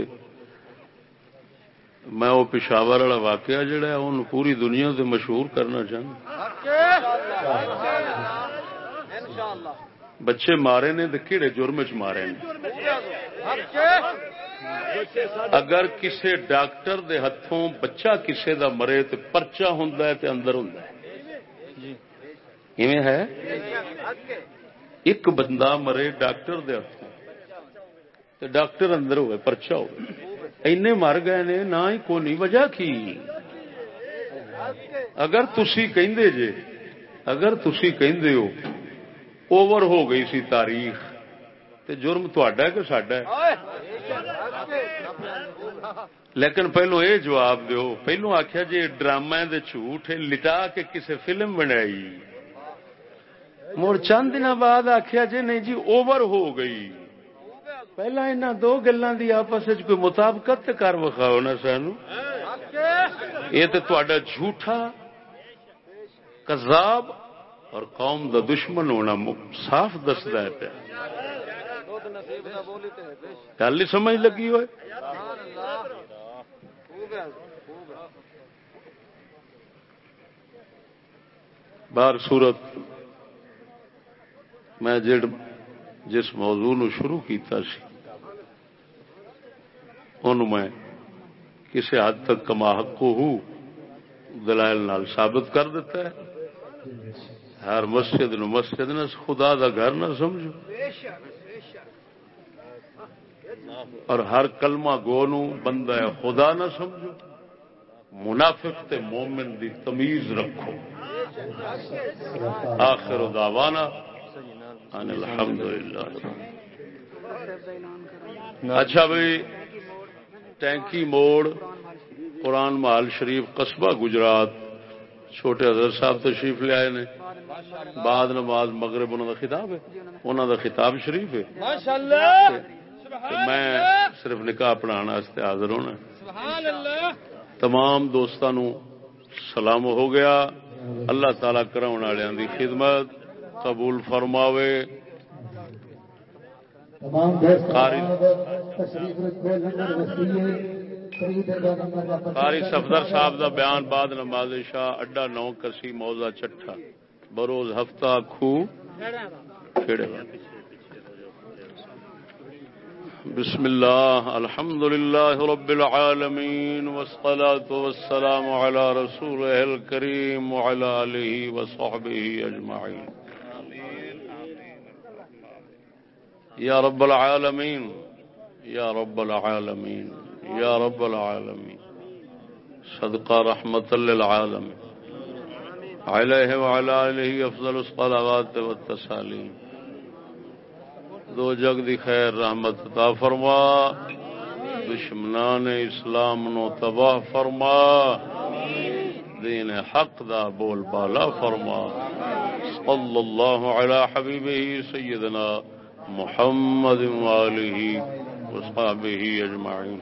میں وہ پشاور والا واقعہ جڑا ہے، ان پوری دنیا سے مشہور کرنا چاہتا بچے مارے نے تو کہڑے جرم چ مارے اگر کسے ڈاکٹر دے ہاتھوں بچہ کسے دا مرے تو پرچا ہوں اندر ہوں ہے۔ ایک بندہ مرے ڈاکٹر دے ہاتھوں تو ڈاکٹر اندر ہوئے پرچا ہوئے۔ مر گئے نے نہ ہی کونی وجہ کی؟ اگر تسی کہندے جے اگر تسی کہندے ہو اوور ہو گئی سی تاریخ۔ تے جرم ہے کہ ساڈا ہے؟ لیکن پہلو یہ جواب دیو، پہلو آخیا جی ڈرامہ دے جھوٹ لٹا کے کسے فلم بنائی۔ مڑ چند دن بعد آخیا جی نہیں جی اوور ہو گئی۔ پہلا ان دو گلوں کی آپس کوئی مطابقت کر وکھاؤ نا سانو۔ یہ تو تا جھوٹا کذاب اور قوم دا دشمن ہونا صاف دستا ہے پیا۔ گل نہیں سمجھ لگی ہوئے۔ باہر سورت میں جڑ جس موضوع نو شروع کیتا سی ان میں کسی حد تک کما کو ہوں دلائل نال ثابت کر دیتا ہے۔ ہر مسجد نو مسجد نہ، خدا دا گھر نہ، سمجھو۔ اور ہر کلمہ گو نو بندہ خدا نہ سمجھو۔ منافق تے مومن دی تمیز رکھو۔ آخر دعوانا ان الحمدللہ۔ اچھا بھائی، ٹینکی موڑ، قرآن محل شریف قصبہ گجرات۔ چھوٹے حضرت صاحب تشریف لے آئے نے۔ بعد نماز مغرب، انہوں کا خطاب ہے۔ انہوں کا خطاب شریف ہے۔ میں صرف نکاح پڑھا حاضر ہونا تمام دوستان سلام ہو گیا۔ اللہ تعالی کرا دی خدمت قبول فرماوے۔ قاری صفدر صاحب دا بیان بعد نماز شاہ اڈا نو کسی موزہ چٹھا۔ بروز ہفتہ کھو۔ بسم الله، الحمد لله رب العالمين، والصلاة والسلام على رسوله الكريم وعلى آله وصحبه أجمعين. يا رب العالمين، يا رب العالمين، يا رب العالمين. صدقى رحمة للعالمين. عليه وعلى آله أفضل الصلوات والتساليم. دو جگ دی خیر رحمت عطا فرما۔ دشمنان اسلام نو تباہ فرما۔ دین حق دا بول بالا فرما۔ صلی اللہ علی حبیبہ سیدنا محمد والہ وصحابہ اجمعین۔